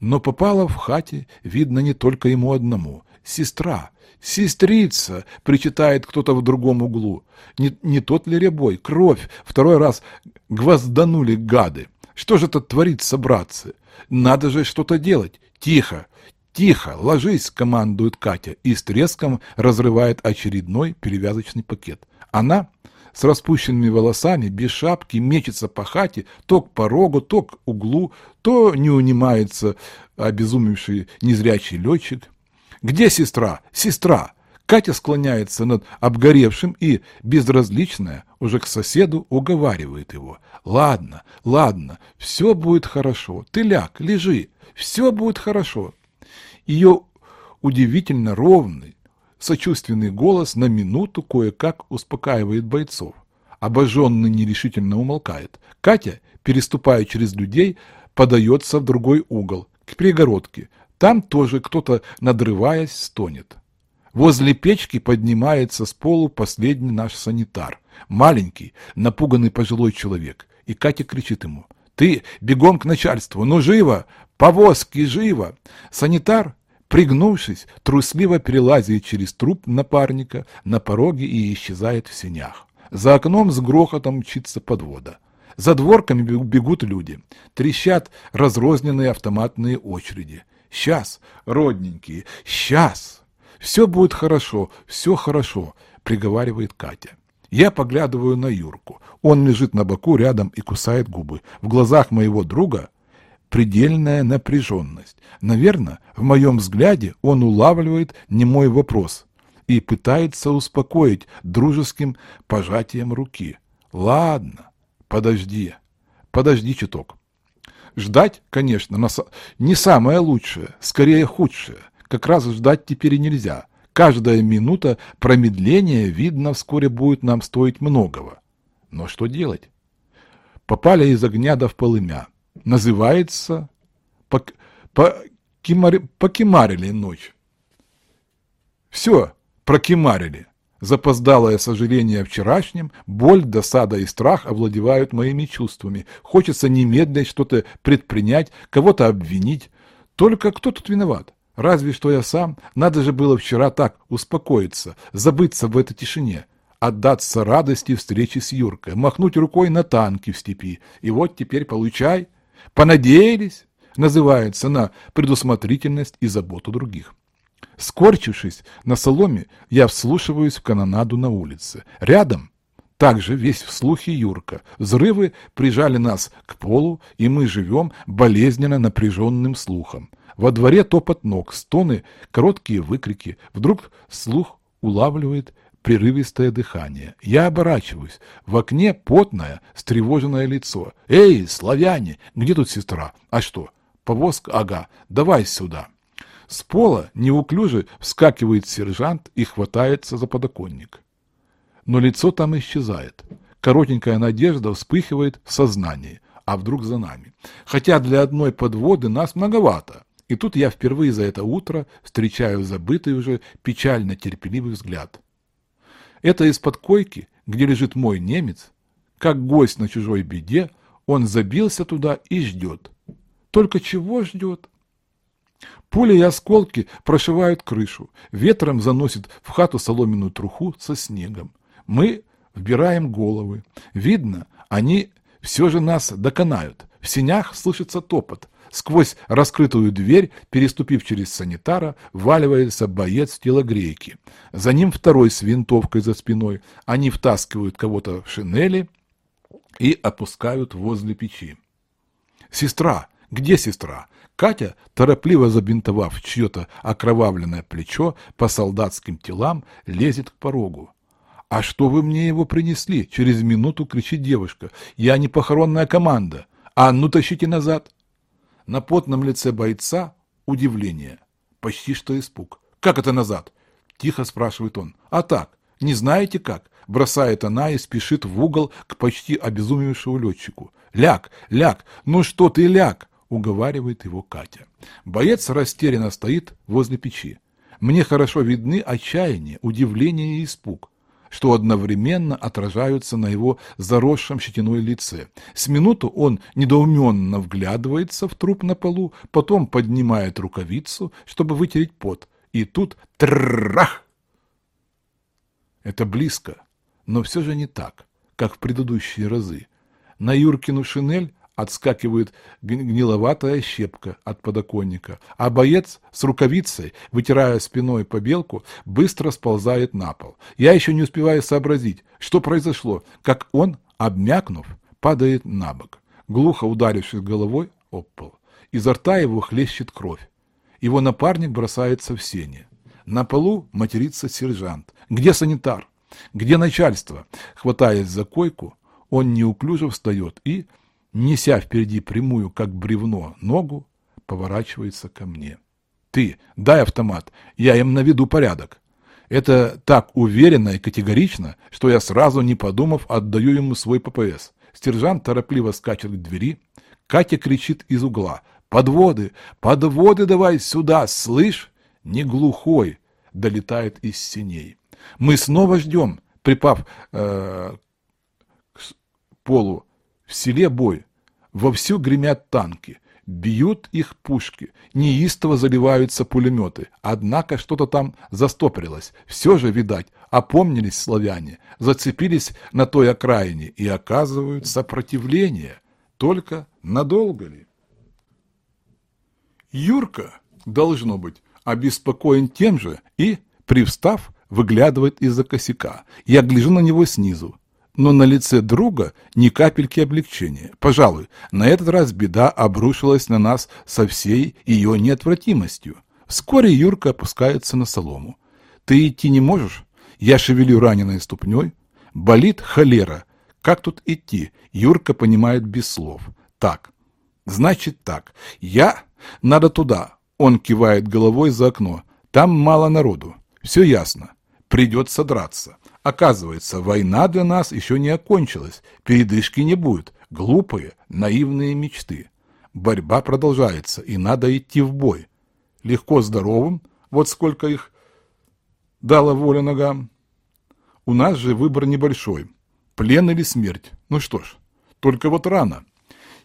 Но попало в хате, видно, не только ему одному. Сестра, сестрица, причитает кто-то в другом углу. Не, не тот ли ребой? Кровь. Второй раз гвозданули гады. Что же это творится, братцы? Надо же что-то делать. Тихо, тихо, ложись, командует Катя и с треском разрывает очередной перевязочный пакет. Она с распущенными волосами, без шапки, мечется по хате, то к порогу, то к углу, то не унимается обезумевший незрячий летчик. «Где сестра? Сестра!» Катя склоняется над обгоревшим и, безразличная, уже к соседу уговаривает его. «Ладно, ладно, все будет хорошо. Ты ляг, лежи, все будет хорошо». Ее удивительно ровный, Сочувственный голос на минуту кое-как успокаивает бойцов. Обожженный нерешительно умолкает. Катя, переступая через людей, подается в другой угол, к перегородке. Там тоже кто-то, надрываясь, стонет. Возле печки поднимается с полу последний наш санитар. Маленький, напуганный пожилой человек. И Катя кричит ему. «Ты бегом к начальству! Ну, живо! Повозки, живо!» Санитар, Пригнувшись, трусливо перелазит через труп напарника на пороге и исчезает в сенях. За окном с грохотом мчится подвода. За дворками бегут люди. Трещат разрозненные автоматные очереди. «Сейчас, родненькие, сейчас! Все будет хорошо, все хорошо», — приговаривает Катя. Я поглядываю на Юрку. Он лежит на боку рядом и кусает губы. В глазах моего друга предельная напряженность. Наверное, в моем взгляде он улавливает не мой вопрос и пытается успокоить дружеским пожатием руки. Ладно, подожди, подожди чуток. Ждать, конечно, не самое лучшее, скорее худшее. Как раз ждать теперь нельзя. Каждая минута промедления, видно, вскоре будет нам стоить многого. Но что делать? Попали из огня до в полымя называется «Покемарили ночь». Все, прокемарили. Запоздалое сожаление о вчерашнем, боль, досада и страх овладевают моими чувствами. Хочется немедленно что-то предпринять, кого-то обвинить. Только кто тут виноват? Разве что я сам. Надо же было вчера так успокоиться, забыться в этой тишине, отдаться радости встречи с Юркой, махнуть рукой на танки в степи. И вот теперь получай. Понадеялись, называется на предусмотрительность и заботу других. Скорчившись на соломе, я вслушиваюсь в канонаду на улице. Рядом также весь в слухе Юрка. Взрывы прижали нас к полу, и мы живем болезненно напряженным слухом. Во дворе топот ног, стоны, короткие выкрики. Вдруг слух улавливает прерывистое дыхание. Я оборачиваюсь. В окне потное, встревоженное лицо. «Эй, славяне! Где тут сестра? А что? Повозка? Ага, давай сюда!» С пола неуклюже вскакивает сержант и хватается за подоконник. Но лицо там исчезает. Коротенькая надежда вспыхивает в сознании. А вдруг за нами? Хотя для одной подводы нас многовато. И тут я впервые за это утро встречаю забытый уже печально терпеливый взгляд. Это из-под койки, где лежит мой немец, как гость на чужой беде, он забился туда и ждет. Только чего ждет? Пули и осколки прошивают крышу, ветром заносит в хату соломенную труху со снегом. Мы вбираем головы. Видно, они все же нас доконают. В синях слышится топот. Сквозь раскрытую дверь, переступив через санитара, валивается боец телогрейки. За ним второй с винтовкой за спиной. Они втаскивают кого-то в шинели и опускают возле печи. «Сестра! Где сестра?» Катя, торопливо забинтовав чье-то окровавленное плечо по солдатским телам, лезет к порогу. «А что вы мне его принесли?» — через минуту кричит девушка. «Я не похоронная команда. А ну тащите назад!» На потном лице бойца удивление. Почти что испуг. «Как это назад?» — тихо спрашивает он. «А так, не знаете как?» — бросает она и спешит в угол к почти обезумевшему летчику. «Ляг, ляг, ну что ты ляг?» — уговаривает его Катя. Боец растерянно стоит возле печи. Мне хорошо видны отчаяние, удивление и испуг что одновременно отражаются на его заросшем щетиной лице. С минуту он недоуменно вглядывается в труп на полу, потом поднимает рукавицу, чтобы вытереть пот. И тут трах! Это близко, но все же не так, как в предыдущие разы. На Юркину шинель отскакивает гниловатая щепка от подоконника, а боец с рукавицей, вытирая спиной побелку, быстро сползает на пол. Я еще не успеваю сообразить, что произошло, как он, обмякнув, падает на бок, глухо ударившись головой об пол. Изо рта его хлещет кровь. Его напарник бросается в сене. На полу матерится сержант. Где санитар? Где начальство? Хватаясь за койку, он неуклюже встает и, неся впереди прямую, как бревно, ногу, поворачивается ко мне. «Ты, дай автомат, я им наведу порядок». Это так уверенно и категорично, что я сразу, не подумав, отдаю ему свой ППС. Стержант торопливо скачет к двери. Катя кричит из угла. «Подводы! Подводы давай сюда, слышь!» «Не глухой!» — долетает из синей. Мы снова ждем, припав э, к полу, в селе бой. Вовсю гремят танки. Бьют их пушки, неистово заливаются пулеметы. Однако что-то там застопорилось. Все же, видать, опомнились славяне, зацепились на той окраине и оказывают сопротивление. Только надолго ли? Юрка, должно быть, обеспокоен тем же и, привстав, выглядывает из-за косяка. Я гляжу на него снизу но на лице друга ни капельки облегчения. Пожалуй, на этот раз беда обрушилась на нас со всей ее неотвратимостью. Вскоре Юрка опускается на солому. «Ты идти не можешь?» Я шевелю раненой ступней. Болит холера. Как тут идти? Юрка понимает без слов. Так, значит так. Я? Надо туда. Он кивает головой за окно. Там мало народу. Все ясно. Придется драться. Оказывается, война для нас еще не окончилась, передышки не будет, глупые, наивные мечты. Борьба продолжается, и надо идти в бой. Легко здоровым, вот сколько их дала воля ногам. У нас же выбор небольшой, плен или смерть. Ну что ж, только вот рано.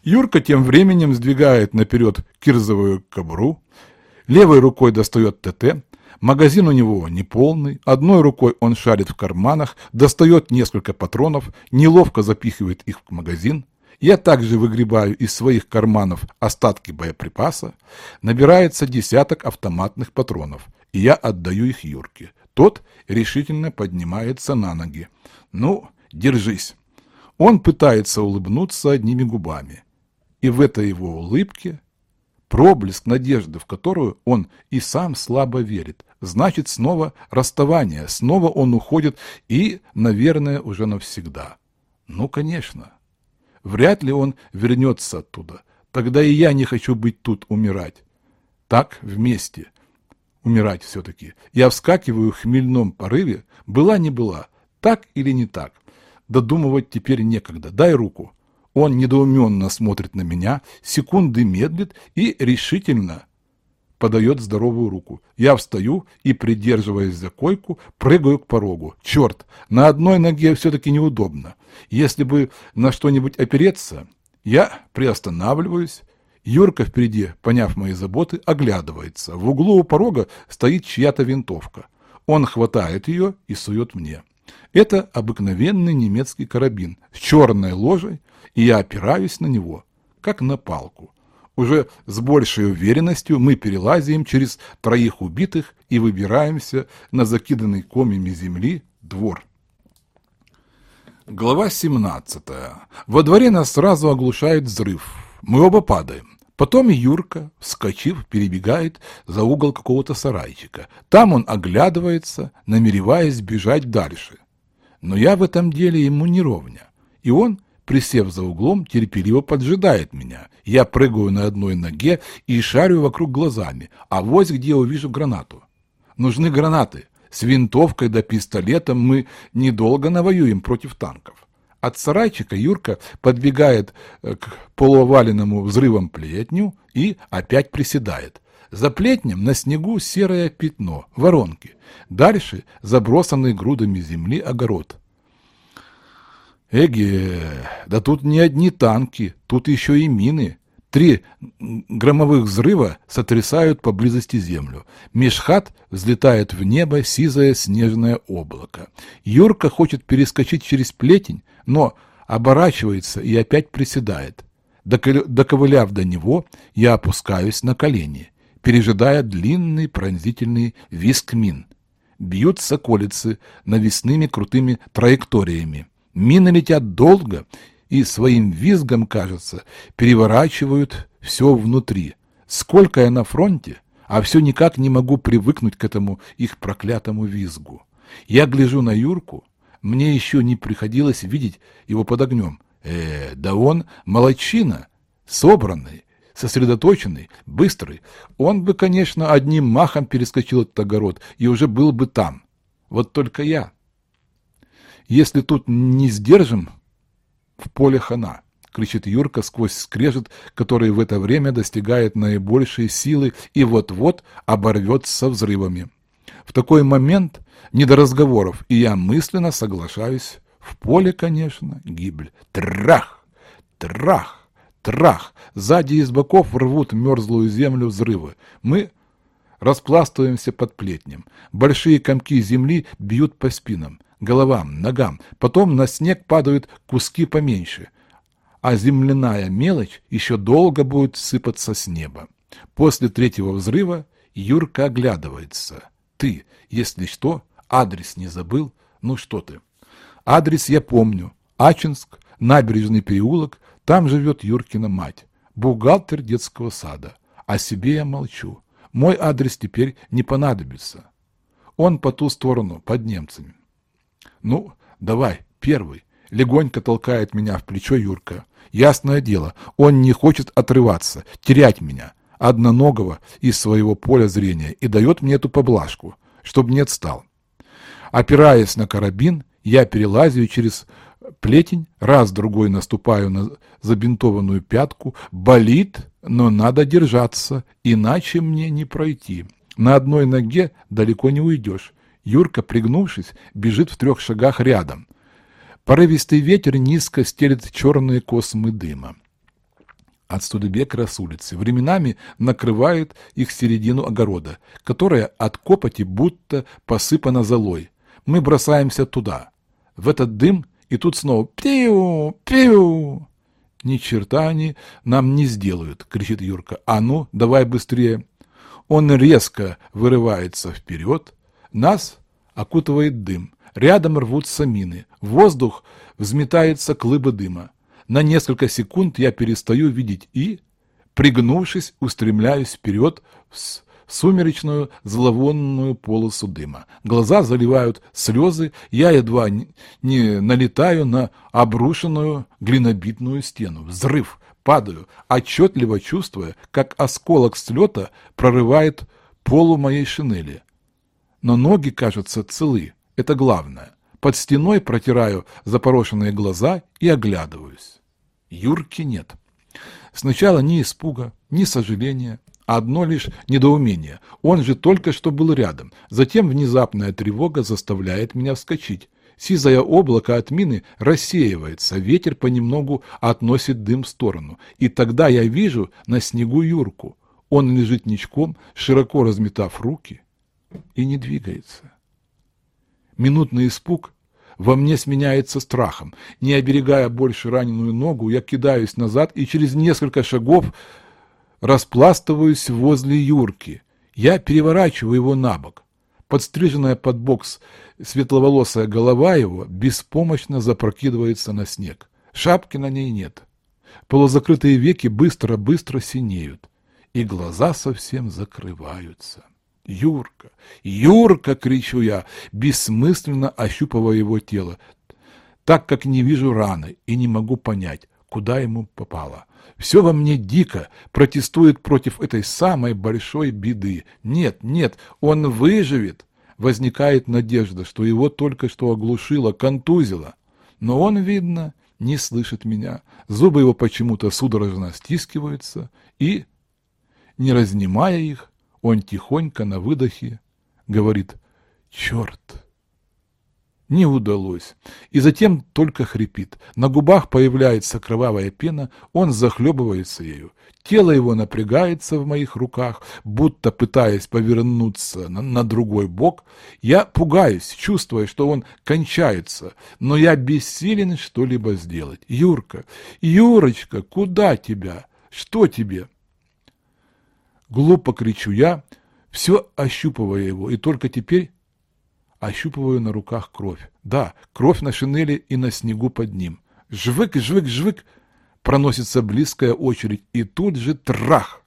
Юрка тем временем сдвигает наперед кирзовую кобру, Левой рукой достает ТТ, Магазин у него неполный, одной рукой он шарит в карманах, достает несколько патронов, неловко запихивает их в магазин. Я также выгребаю из своих карманов остатки боеприпаса. Набирается десяток автоматных патронов, и я отдаю их Юрке. Тот решительно поднимается на ноги. «Ну, держись». Он пытается улыбнуться одними губами. И в этой его улыбке проблеск надежды, в которую он и сам слабо верит. Значит, снова расставание, снова он уходит и, наверное, уже навсегда. Ну, конечно. Вряд ли он вернется оттуда. Тогда и я не хочу быть тут умирать. Так, вместе. Умирать все-таки. Я вскакиваю в хмельном порыве. Была не была. Так или не так. Додумывать теперь некогда. Дай руку. Он недоуменно смотрит на меня, секунды медлит и решительно подает здоровую руку. Я встаю и, придерживаясь за койку, прыгаю к порогу. Черт, на одной ноге все-таки неудобно. Если бы на что-нибудь опереться, я приостанавливаюсь. Юрка впереди, поняв мои заботы, оглядывается. В углу у порога стоит чья-то винтовка. Он хватает ее и сует мне. Это обыкновенный немецкий карабин с черной ложей, и я опираюсь на него, как на палку. Уже с большей уверенностью мы перелазим через троих убитых и выбираемся на закиданный комьями земли двор. Глава 17. Во дворе нас сразу оглушает взрыв. Мы оба падаем. Потом Юрка, вскочив, перебегает за угол какого-то сарайчика. Там он оглядывается, намереваясь бежать дальше. Но я в этом деле ему не ровня. И он, присев за углом, терпеливо поджидает меня. Я прыгаю на одной ноге и шарю вокруг глазами, а вось где увижу гранату. Нужны гранаты. С винтовкой да пистолетом мы недолго навоюем против танков. От сарайчика Юрка подбегает э, к полуоваленному взрывом плетню и опять приседает. За плетнем на снегу серое пятно, воронки. Дальше забросанный грудами земли огород. Эге, да тут не одни танки, тут еще и мины. Три громовых взрыва сотрясают поблизости землю. Меж хат взлетает в небо сизое снежное облако. Юрка хочет перескочить через плетень, но оборачивается и опять приседает. Доковыляв до него, я опускаюсь на колени пережидая длинный пронзительный виск мин. Бьют соколицы навесными крутыми траекториями. Мины летят долго и своим визгом, кажется, переворачивают все внутри. Сколько я на фронте, а все никак не могу привыкнуть к этому их проклятому визгу. Я гляжу на Юрку, мне еще не приходилось видеть его под огнем. Э, да он молодчина, собранный, сосредоточенный, быстрый, он бы, конечно, одним махом перескочил этот огород и уже был бы там. Вот только я. Если тут не сдержим, в поле хана, кричит Юрка сквозь скрежет, который в это время достигает наибольшей силы и вот-вот оборвется взрывами. В такой момент не до разговоров, и я мысленно соглашаюсь. В поле, конечно, гибель. Трах! Трах! Трах! Сзади и с боков рвут мерзлую землю взрывы. Мы распластываемся под плетнем. Большие комки земли бьют по спинам, головам, ногам. Потом на снег падают куски поменьше. А земляная мелочь еще долго будет сыпаться с неба. После третьего взрыва Юрка оглядывается. Ты, если что, адрес не забыл? Ну что ты? Адрес я помню. Ачинск, набережный переулок, там живет Юркина мать, бухгалтер детского сада. О себе я молчу. Мой адрес теперь не понадобится. Он по ту сторону, под немцами. Ну, давай, первый. Легонько толкает меня в плечо Юрка. Ясное дело, он не хочет отрываться, терять меня, одноногого из своего поля зрения, и дает мне эту поблажку, чтобы не отстал. Опираясь на карабин, я перелазю через плетень, раз-другой наступаю на забинтованную пятку, болит, но надо держаться, иначе мне не пройти. На одной ноге далеко не уйдешь. Юрка, пригнувшись, бежит в трех шагах рядом. Порывистый ветер низко стелит черные космы дыма. от Студебекера с улицы. Временами накрывает их середину огорода, которая от копоти будто посыпана золой. Мы бросаемся туда, в этот дым, и тут снова «Пиу! Пиу!» «Ни черта они нам не сделают!» — кричит Юрка. «А ну, давай быстрее!» Он резко вырывается вперед. Нас окутывает дым. Рядом рвутся мины. В воздух взметается клыба дыма. На несколько секунд я перестаю видеть и, пригнувшись, устремляюсь вперед в сумеречную зловонную полосу дыма. Глаза заливают слезы, я едва не налетаю на обрушенную глинобитную стену. Взрыв, падаю, отчетливо чувствуя, как осколок слета прорывает полу моей шинели. Но ноги, кажется, целы, это главное. Под стеной протираю запорошенные глаза и оглядываюсь. Юрки нет. Сначала ни испуга, ни сожаления, а одно лишь недоумение. Он же только что был рядом. Затем внезапная тревога заставляет меня вскочить. Сизое облако от мины рассеивается, ветер понемногу относит дым в сторону. И тогда я вижу на снегу Юрку. Он лежит ничком, широко разметав руки, и не двигается. Минутный испуг во мне сменяется страхом. Не оберегая больше раненую ногу, я кидаюсь назад и через несколько шагов распластываюсь возле Юрки. Я переворачиваю его на бок. Подстриженная под бокс светловолосая голова его беспомощно запрокидывается на снег. Шапки на ней нет. Полузакрытые веки быстро-быстро синеют, и глаза совсем закрываются. Юрка, Юрка, кричу я, бессмысленно ощупывая его тело, так как не вижу раны и не могу понять, куда ему попало. Все во мне дико протестует против этой самой большой беды. Нет, нет, он выживет. Возникает надежда, что его только что оглушило, контузило. Но он, видно, не слышит меня. Зубы его почему-то судорожно стискиваются, и, не разнимая их, он тихонько на выдохе говорит «Черт!» Не удалось. И затем только хрипит. На губах появляется кровавая пена, он захлебывается ею. Тело его напрягается в моих руках, будто пытаясь повернуться на, на другой бок. Я пугаюсь, чувствуя, что он кончается, но я бессилен что-либо сделать. Юрка, Юрочка, куда тебя? Что тебе? Глупо кричу я, все ощупывая его, и только теперь ощупываю на руках кровь. Да, кровь на шинели и на снегу под ним. Жвык, жвык, жвык, проносится близкая очередь, и тут же трах!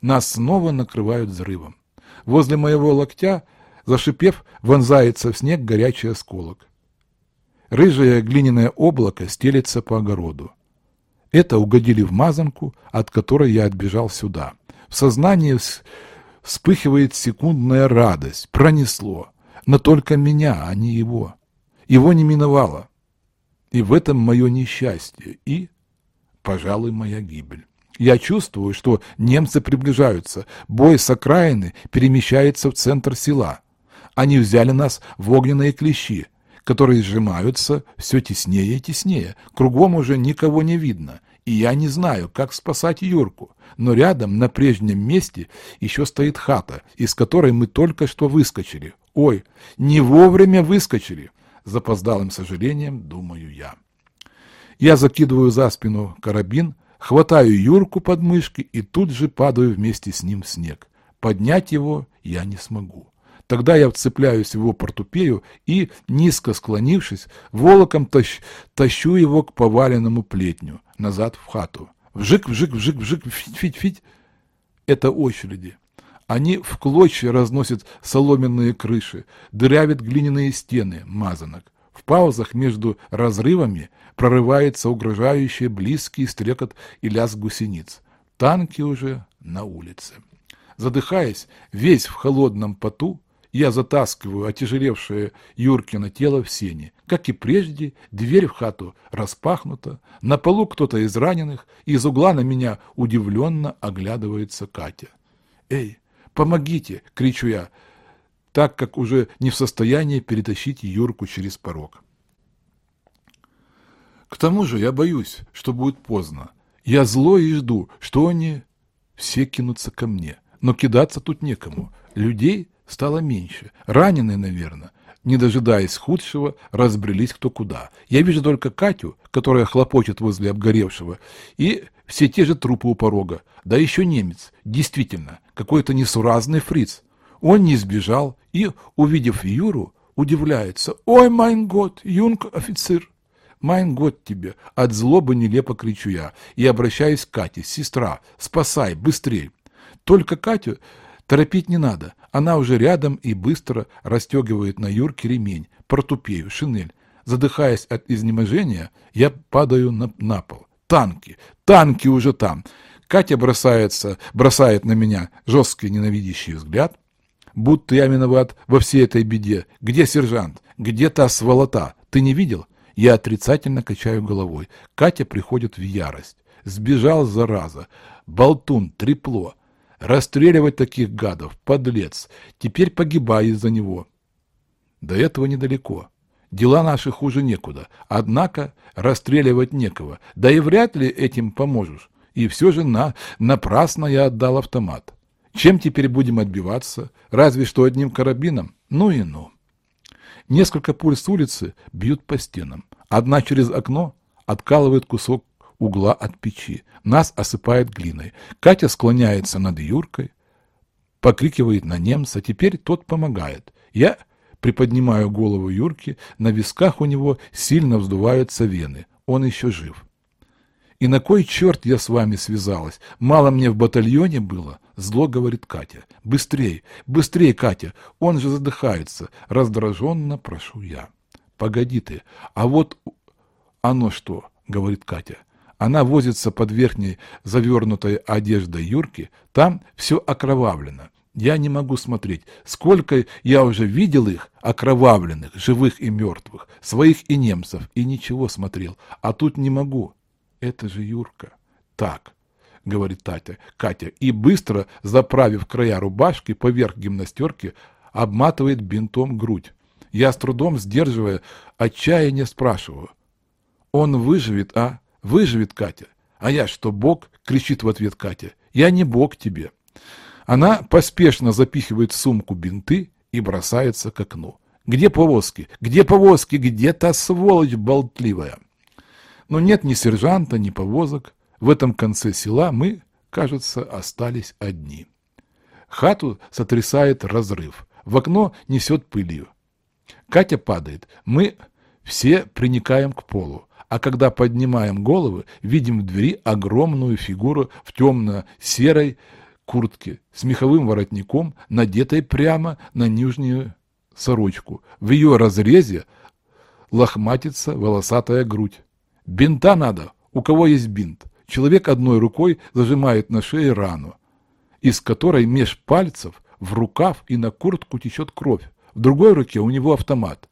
Нас снова накрывают взрывом. Возле моего локтя, зашипев, вонзается в снег горячий осколок. Рыжее глиняное облако стелется по огороду. Это угодили в мазанку, от которой я отбежал сюда. В сознании вспыхивает секундная радость. Пронесло. Но только меня, а не его. Его не миновало. И в этом мое несчастье. И, пожалуй, моя гибель. Я чувствую, что немцы приближаются. Бой с окраины перемещается в центр села. Они взяли нас в огненные клещи, которые сжимаются все теснее и теснее. Кругом уже никого не видно и я не знаю, как спасать Юрку, но рядом, на прежнем месте, еще стоит хата, из которой мы только что выскочили. Ой, не вовремя выскочили, запоздалым сожалением думаю я. Я закидываю за спину карабин, хватаю Юрку под мышки и тут же падаю вместе с ним в снег. Поднять его я не смогу. Тогда я вцепляюсь в его портупею и, низко склонившись, волоком тащ, тащу его к поваленному плетню, назад в хату. Вжик, вжик, вжик, вжик, фить, фить, фить. Это очереди. Они в клочья разносят соломенные крыши, дырявят глиняные стены мазанок. В паузах между разрывами прорывается угрожающий близкий стрекот и лязг гусениц. Танки уже на улице. Задыхаясь, весь в холодном поту, я затаскиваю отяжелевшее Юркино тело в сене. Как и прежде, дверь в хату распахнута, на полу кто-то из раненых, и из угла на меня удивленно оглядывается Катя. «Эй, помогите!» — кричу я, так как уже не в состоянии перетащить Юрку через порог. К тому же я боюсь, что будет поздно. Я зло и жду, что они все кинутся ко мне. Но кидаться тут некому. Людей стало меньше. Раненые, наверное. Не дожидаясь худшего, разбрелись кто куда. Я вижу только Катю, которая хлопочет возле обгоревшего, и все те же трупы у порога. Да еще немец. Действительно, какой-то несуразный фриц. Он не сбежал и, увидев Юру, удивляется. «Ой, mein Gott, jung Offizier!» «Mein Gott тебе!» От злобы нелепо кричу я и обращаюсь к Кате. «Сестра, спасай, быстрей!» Только Катю торопить не надо. Она уже рядом и быстро расстегивает на Юрке ремень, портупею, шинель. Задыхаясь от изнеможения, я падаю на, на пол. Танки! Танки уже там! Катя бросается, бросает на меня жесткий ненавидящий взгляд, будто я виноват во всей этой беде. Где сержант? Где та сволота? Ты не видел? Я отрицательно качаю головой. Катя приходит в ярость. Сбежал, зараза. Болтун, трепло. Расстреливать таких гадов, подлец. Теперь погибай из-за него. До этого недалеко. Дела наши хуже некуда. Однако расстреливать некого. Да и вряд ли этим поможешь. И все же на, напрасно я отдал автомат. Чем теперь будем отбиваться? Разве что одним карабином? Ну и ну. Несколько пуль с улицы бьют по стенам. Одна через окно откалывает кусок угла от печи. Нас осыпает глиной. Катя склоняется над Юркой, покрикивает на немца. Теперь тот помогает. Я приподнимаю голову Юрки. На висках у него сильно вздуваются вены. Он еще жив. И на кой черт я с вами связалась? Мало мне в батальоне было? Зло говорит Катя. Быстрей, быстрей, Катя, он же задыхается. Раздраженно прошу я. Погоди ты, а вот оно что, говорит Катя. Она возится под верхней завернутой одеждой Юрки, там все окровавлено. Я не могу смотреть. Сколько я уже видел их, окровавленных, живых и мертвых, своих и немцев, и ничего смотрел. А тут не могу. Это же Юрка. Так, говорит Татя, Катя, и быстро, заправив края рубашки поверх гимнастерки, обматывает бинтом грудь. Я с трудом сдерживая отчаяние спрашиваю. Он выживет, а? Выживет Катя. А я что, бог? Кричит в ответ Катя. Я не бог тебе. Она поспешно запихивает в сумку бинты и бросается к окну. Где повозки? Где повозки? Где та сволочь болтливая? Но нет ни сержанта, ни повозок. В этом конце села мы, кажется, остались одни. Хату сотрясает разрыв. В окно несет пылью. Катя падает. Мы все приникаем к полу. А когда поднимаем головы, видим в двери огромную фигуру в темно-серой куртке с меховым воротником, надетой прямо на нижнюю сорочку. В ее разрезе лохматится волосатая грудь. Бинта надо. У кого есть бинт? Человек одной рукой зажимает на шее рану, из которой меж пальцев в рукав и на куртку течет кровь. В другой руке у него автомат.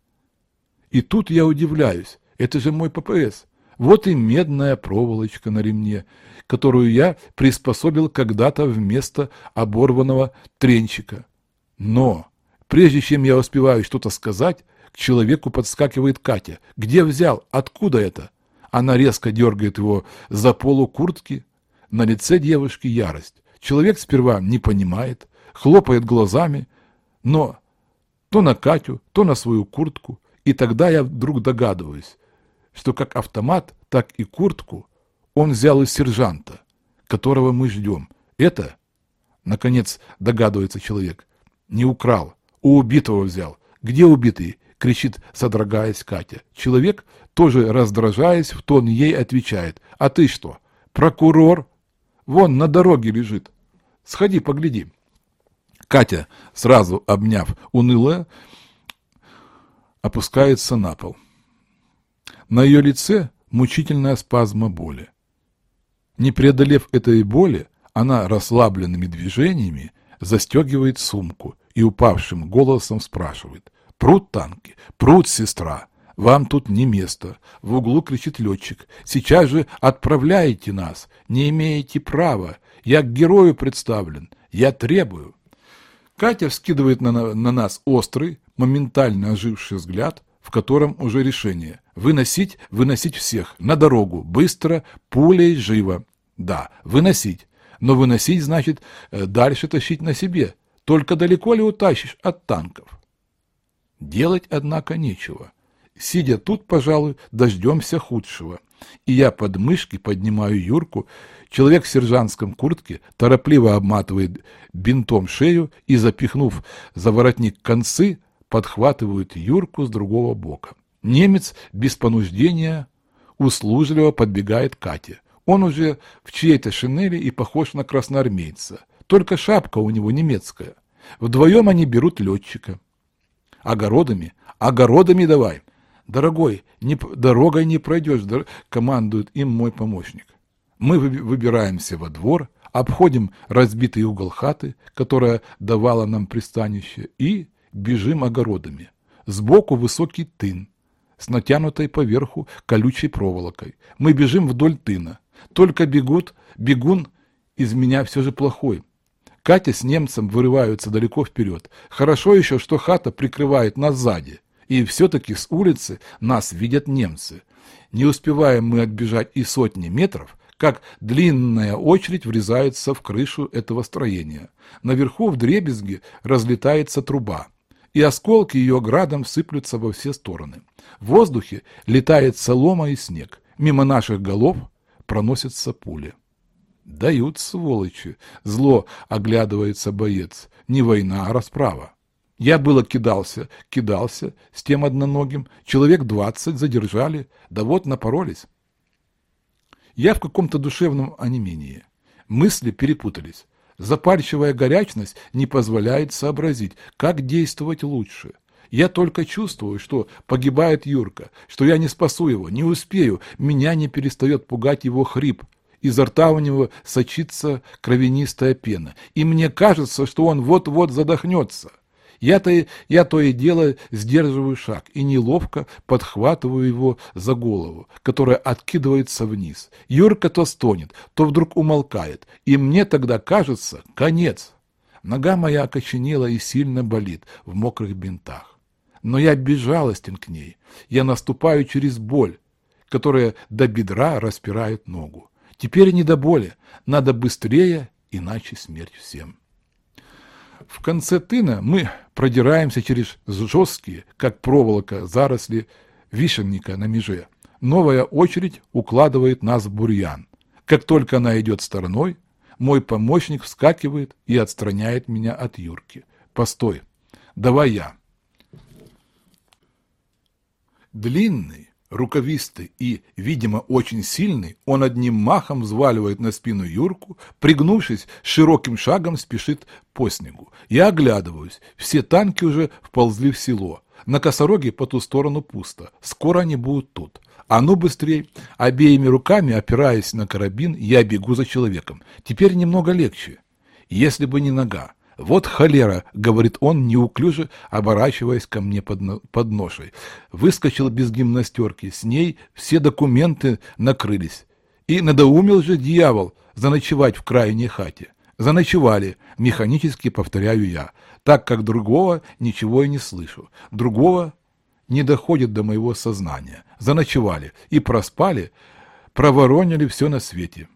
И тут я удивляюсь. Это же мой ППС. Вот и медная проволочка на ремне, которую я приспособил когда-то вместо оборванного тренчика. Но, прежде чем я успеваю что-то сказать, к человеку подскакивает Катя. Где взял? Откуда это? Она резко дергает его за полу куртки. На лице девушки ярость. Человек сперва не понимает, хлопает глазами, но то на Катю, то на свою куртку. И тогда я вдруг догадываюсь, что как автомат, так и куртку он взял из сержанта, которого мы ждем. Это, наконец, догадывается человек, не украл, у убитого взял. Где убитый? кричит, содрогаясь Катя. Человек, тоже раздражаясь, в тон ей отвечает. А ты что, прокурор? Вон на дороге лежит. Сходи, погляди. Катя, сразу обняв унылое, опускается на пол. На ее лице мучительная спазма боли. Не преодолев этой боли, она расслабленными движениями застегивает сумку и упавшим голосом спрашивает. Прут танки, прут, сестра. Вам тут не место. В углу кричит летчик. Сейчас же отправляйте нас. Не имеете права. Я к герою представлен. Я требую. Катя вскидывает на, на нас острый, моментально оживший взгляд, в котором уже решение. Выносить, выносить всех. На дорогу. Быстро, пулей, живо. Да, выносить. Но выносить значит э, дальше тащить на себе. Только далеко ли утащишь от танков? Делать, однако, нечего. Сидя тут, пожалуй, дождемся худшего. И я под мышки поднимаю Юрку. Человек в сержантском куртке торопливо обматывает бинтом шею и, запихнув за воротник концы, подхватывают Юрку с другого бока. Немец без понуждения услужливо подбегает к Кате. Он уже в чьей-то шинели и похож на красноармейца. Только шапка у него немецкая. Вдвоем они берут летчика. Огородами, огородами давай. Дорогой, не, дорогой не пройдешь, дор... командует им мой помощник. Мы выбираемся во двор, обходим разбитый угол хаты, которая давала нам пристанище, и бежим огородами. Сбоку высокий тын с натянутой поверху колючей проволокой. Мы бежим вдоль тына. Только бегут, бегун из меня все же плохой. Катя с немцем вырываются далеко вперед. Хорошо еще, что хата прикрывает нас сзади. И все-таки с улицы нас видят немцы. Не успеваем мы отбежать и сотни метров, как длинная очередь врезается в крышу этого строения. Наверху в дребезге разлетается труба и осколки ее градом сыплются во все стороны. В воздухе летает солома и снег. Мимо наших голов проносятся пули. Дают, сволочи. Зло оглядывается боец. Не война, а расправа. Я было кидался, кидался с тем одноногим. Человек двадцать задержали, да вот напоролись. Я в каком-то душевном онемении. Мысли перепутались. Запальчивая горячность не позволяет сообразить, как действовать лучше. Я только чувствую, что погибает Юрка, что я не спасу его, не успею, меня не перестает пугать его хрип. Изо рта у него сочится кровянистая пена, и мне кажется, что он вот-вот задохнется. Я-то я то и дело сдерживаю шаг и неловко подхватываю его за голову, которая откидывается вниз. Юрка то стонет, то вдруг умолкает, и мне тогда кажется конец. Нога моя окоченела и сильно болит в мокрых бинтах. Но я безжалостен к ней. Я наступаю через боль, которая до бедра распирает ногу. Теперь не до боли, надо быстрее, иначе смерть всем. В конце тына мы продираемся через жесткие, как проволока, заросли вишенника на меже. Новая очередь укладывает нас в бурьян. Как только она идет стороной, мой помощник вскакивает и отстраняет меня от Юрки. «Постой, давай я». Длинный, Рукавистый и, видимо, очень сильный, он одним махом взваливает на спину Юрку, пригнувшись, широким шагом спешит по снегу. Я оглядываюсь, все танки уже вползли в село. На косороге по ту сторону пусто, скоро они будут тут. А ну быстрее! Обеими руками, опираясь на карабин, я бегу за человеком. Теперь немного легче. Если бы не нога. «Вот холера», — говорит он, неуклюже оборачиваясь ко мне под, под ношей. Выскочил без гимнастерки, с ней все документы накрылись. И надоумил же дьявол заночевать в крайней хате. Заночевали, механически повторяю я, так как другого ничего и не слышу. Другого не доходит до моего сознания. Заночевали и проспали, проворонили все на свете.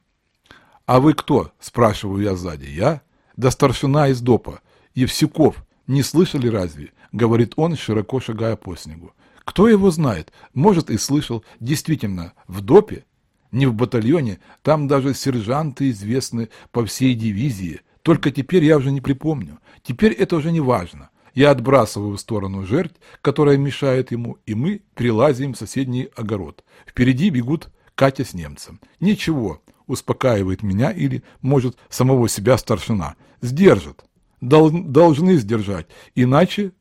«А вы кто?» – спрашиваю я сзади. «Я?» Да старшина из допа. Евсюков. Не слышали разве? Говорит он, широко шагая по снегу. Кто его знает? Может и слышал. Действительно, в допе, не в батальоне, там даже сержанты известны по всей дивизии. Только теперь я уже не припомню. Теперь это уже не важно. Я отбрасываю в сторону жертв, которая мешает ему, и мы прилазим в соседний огород. Впереди бегут Катя с немцем. Ничего, успокаивает меня или, может, самого себя старшина. Сдержат. Дол должны сдержать. Иначе...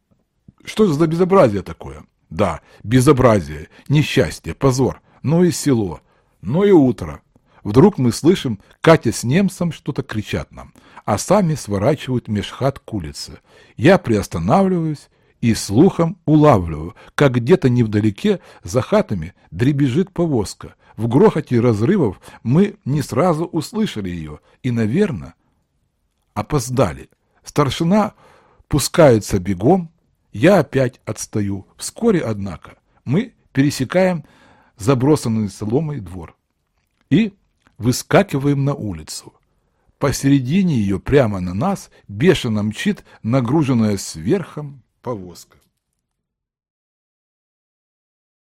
Что за безобразие такое? Да, безобразие, несчастье, позор. Ну и село. Ну и утро. Вдруг мы слышим, Катя с немцем что-то кричат нам, а сами сворачивают меж хат к улице. Я приостанавливаюсь и слухом улавливаю, как где-то невдалеке за хатами дребезжит повозка. В грохоте разрывов мы не сразу услышали ее и, наверное, опоздали. Старшина пускается бегом, я опять отстаю. Вскоре, однако, мы пересекаем забросанный соломой двор. И Выскакиваем на улицу. Посередине ее, прямо на нас, бешено мчит нагруженная сверхом повозка.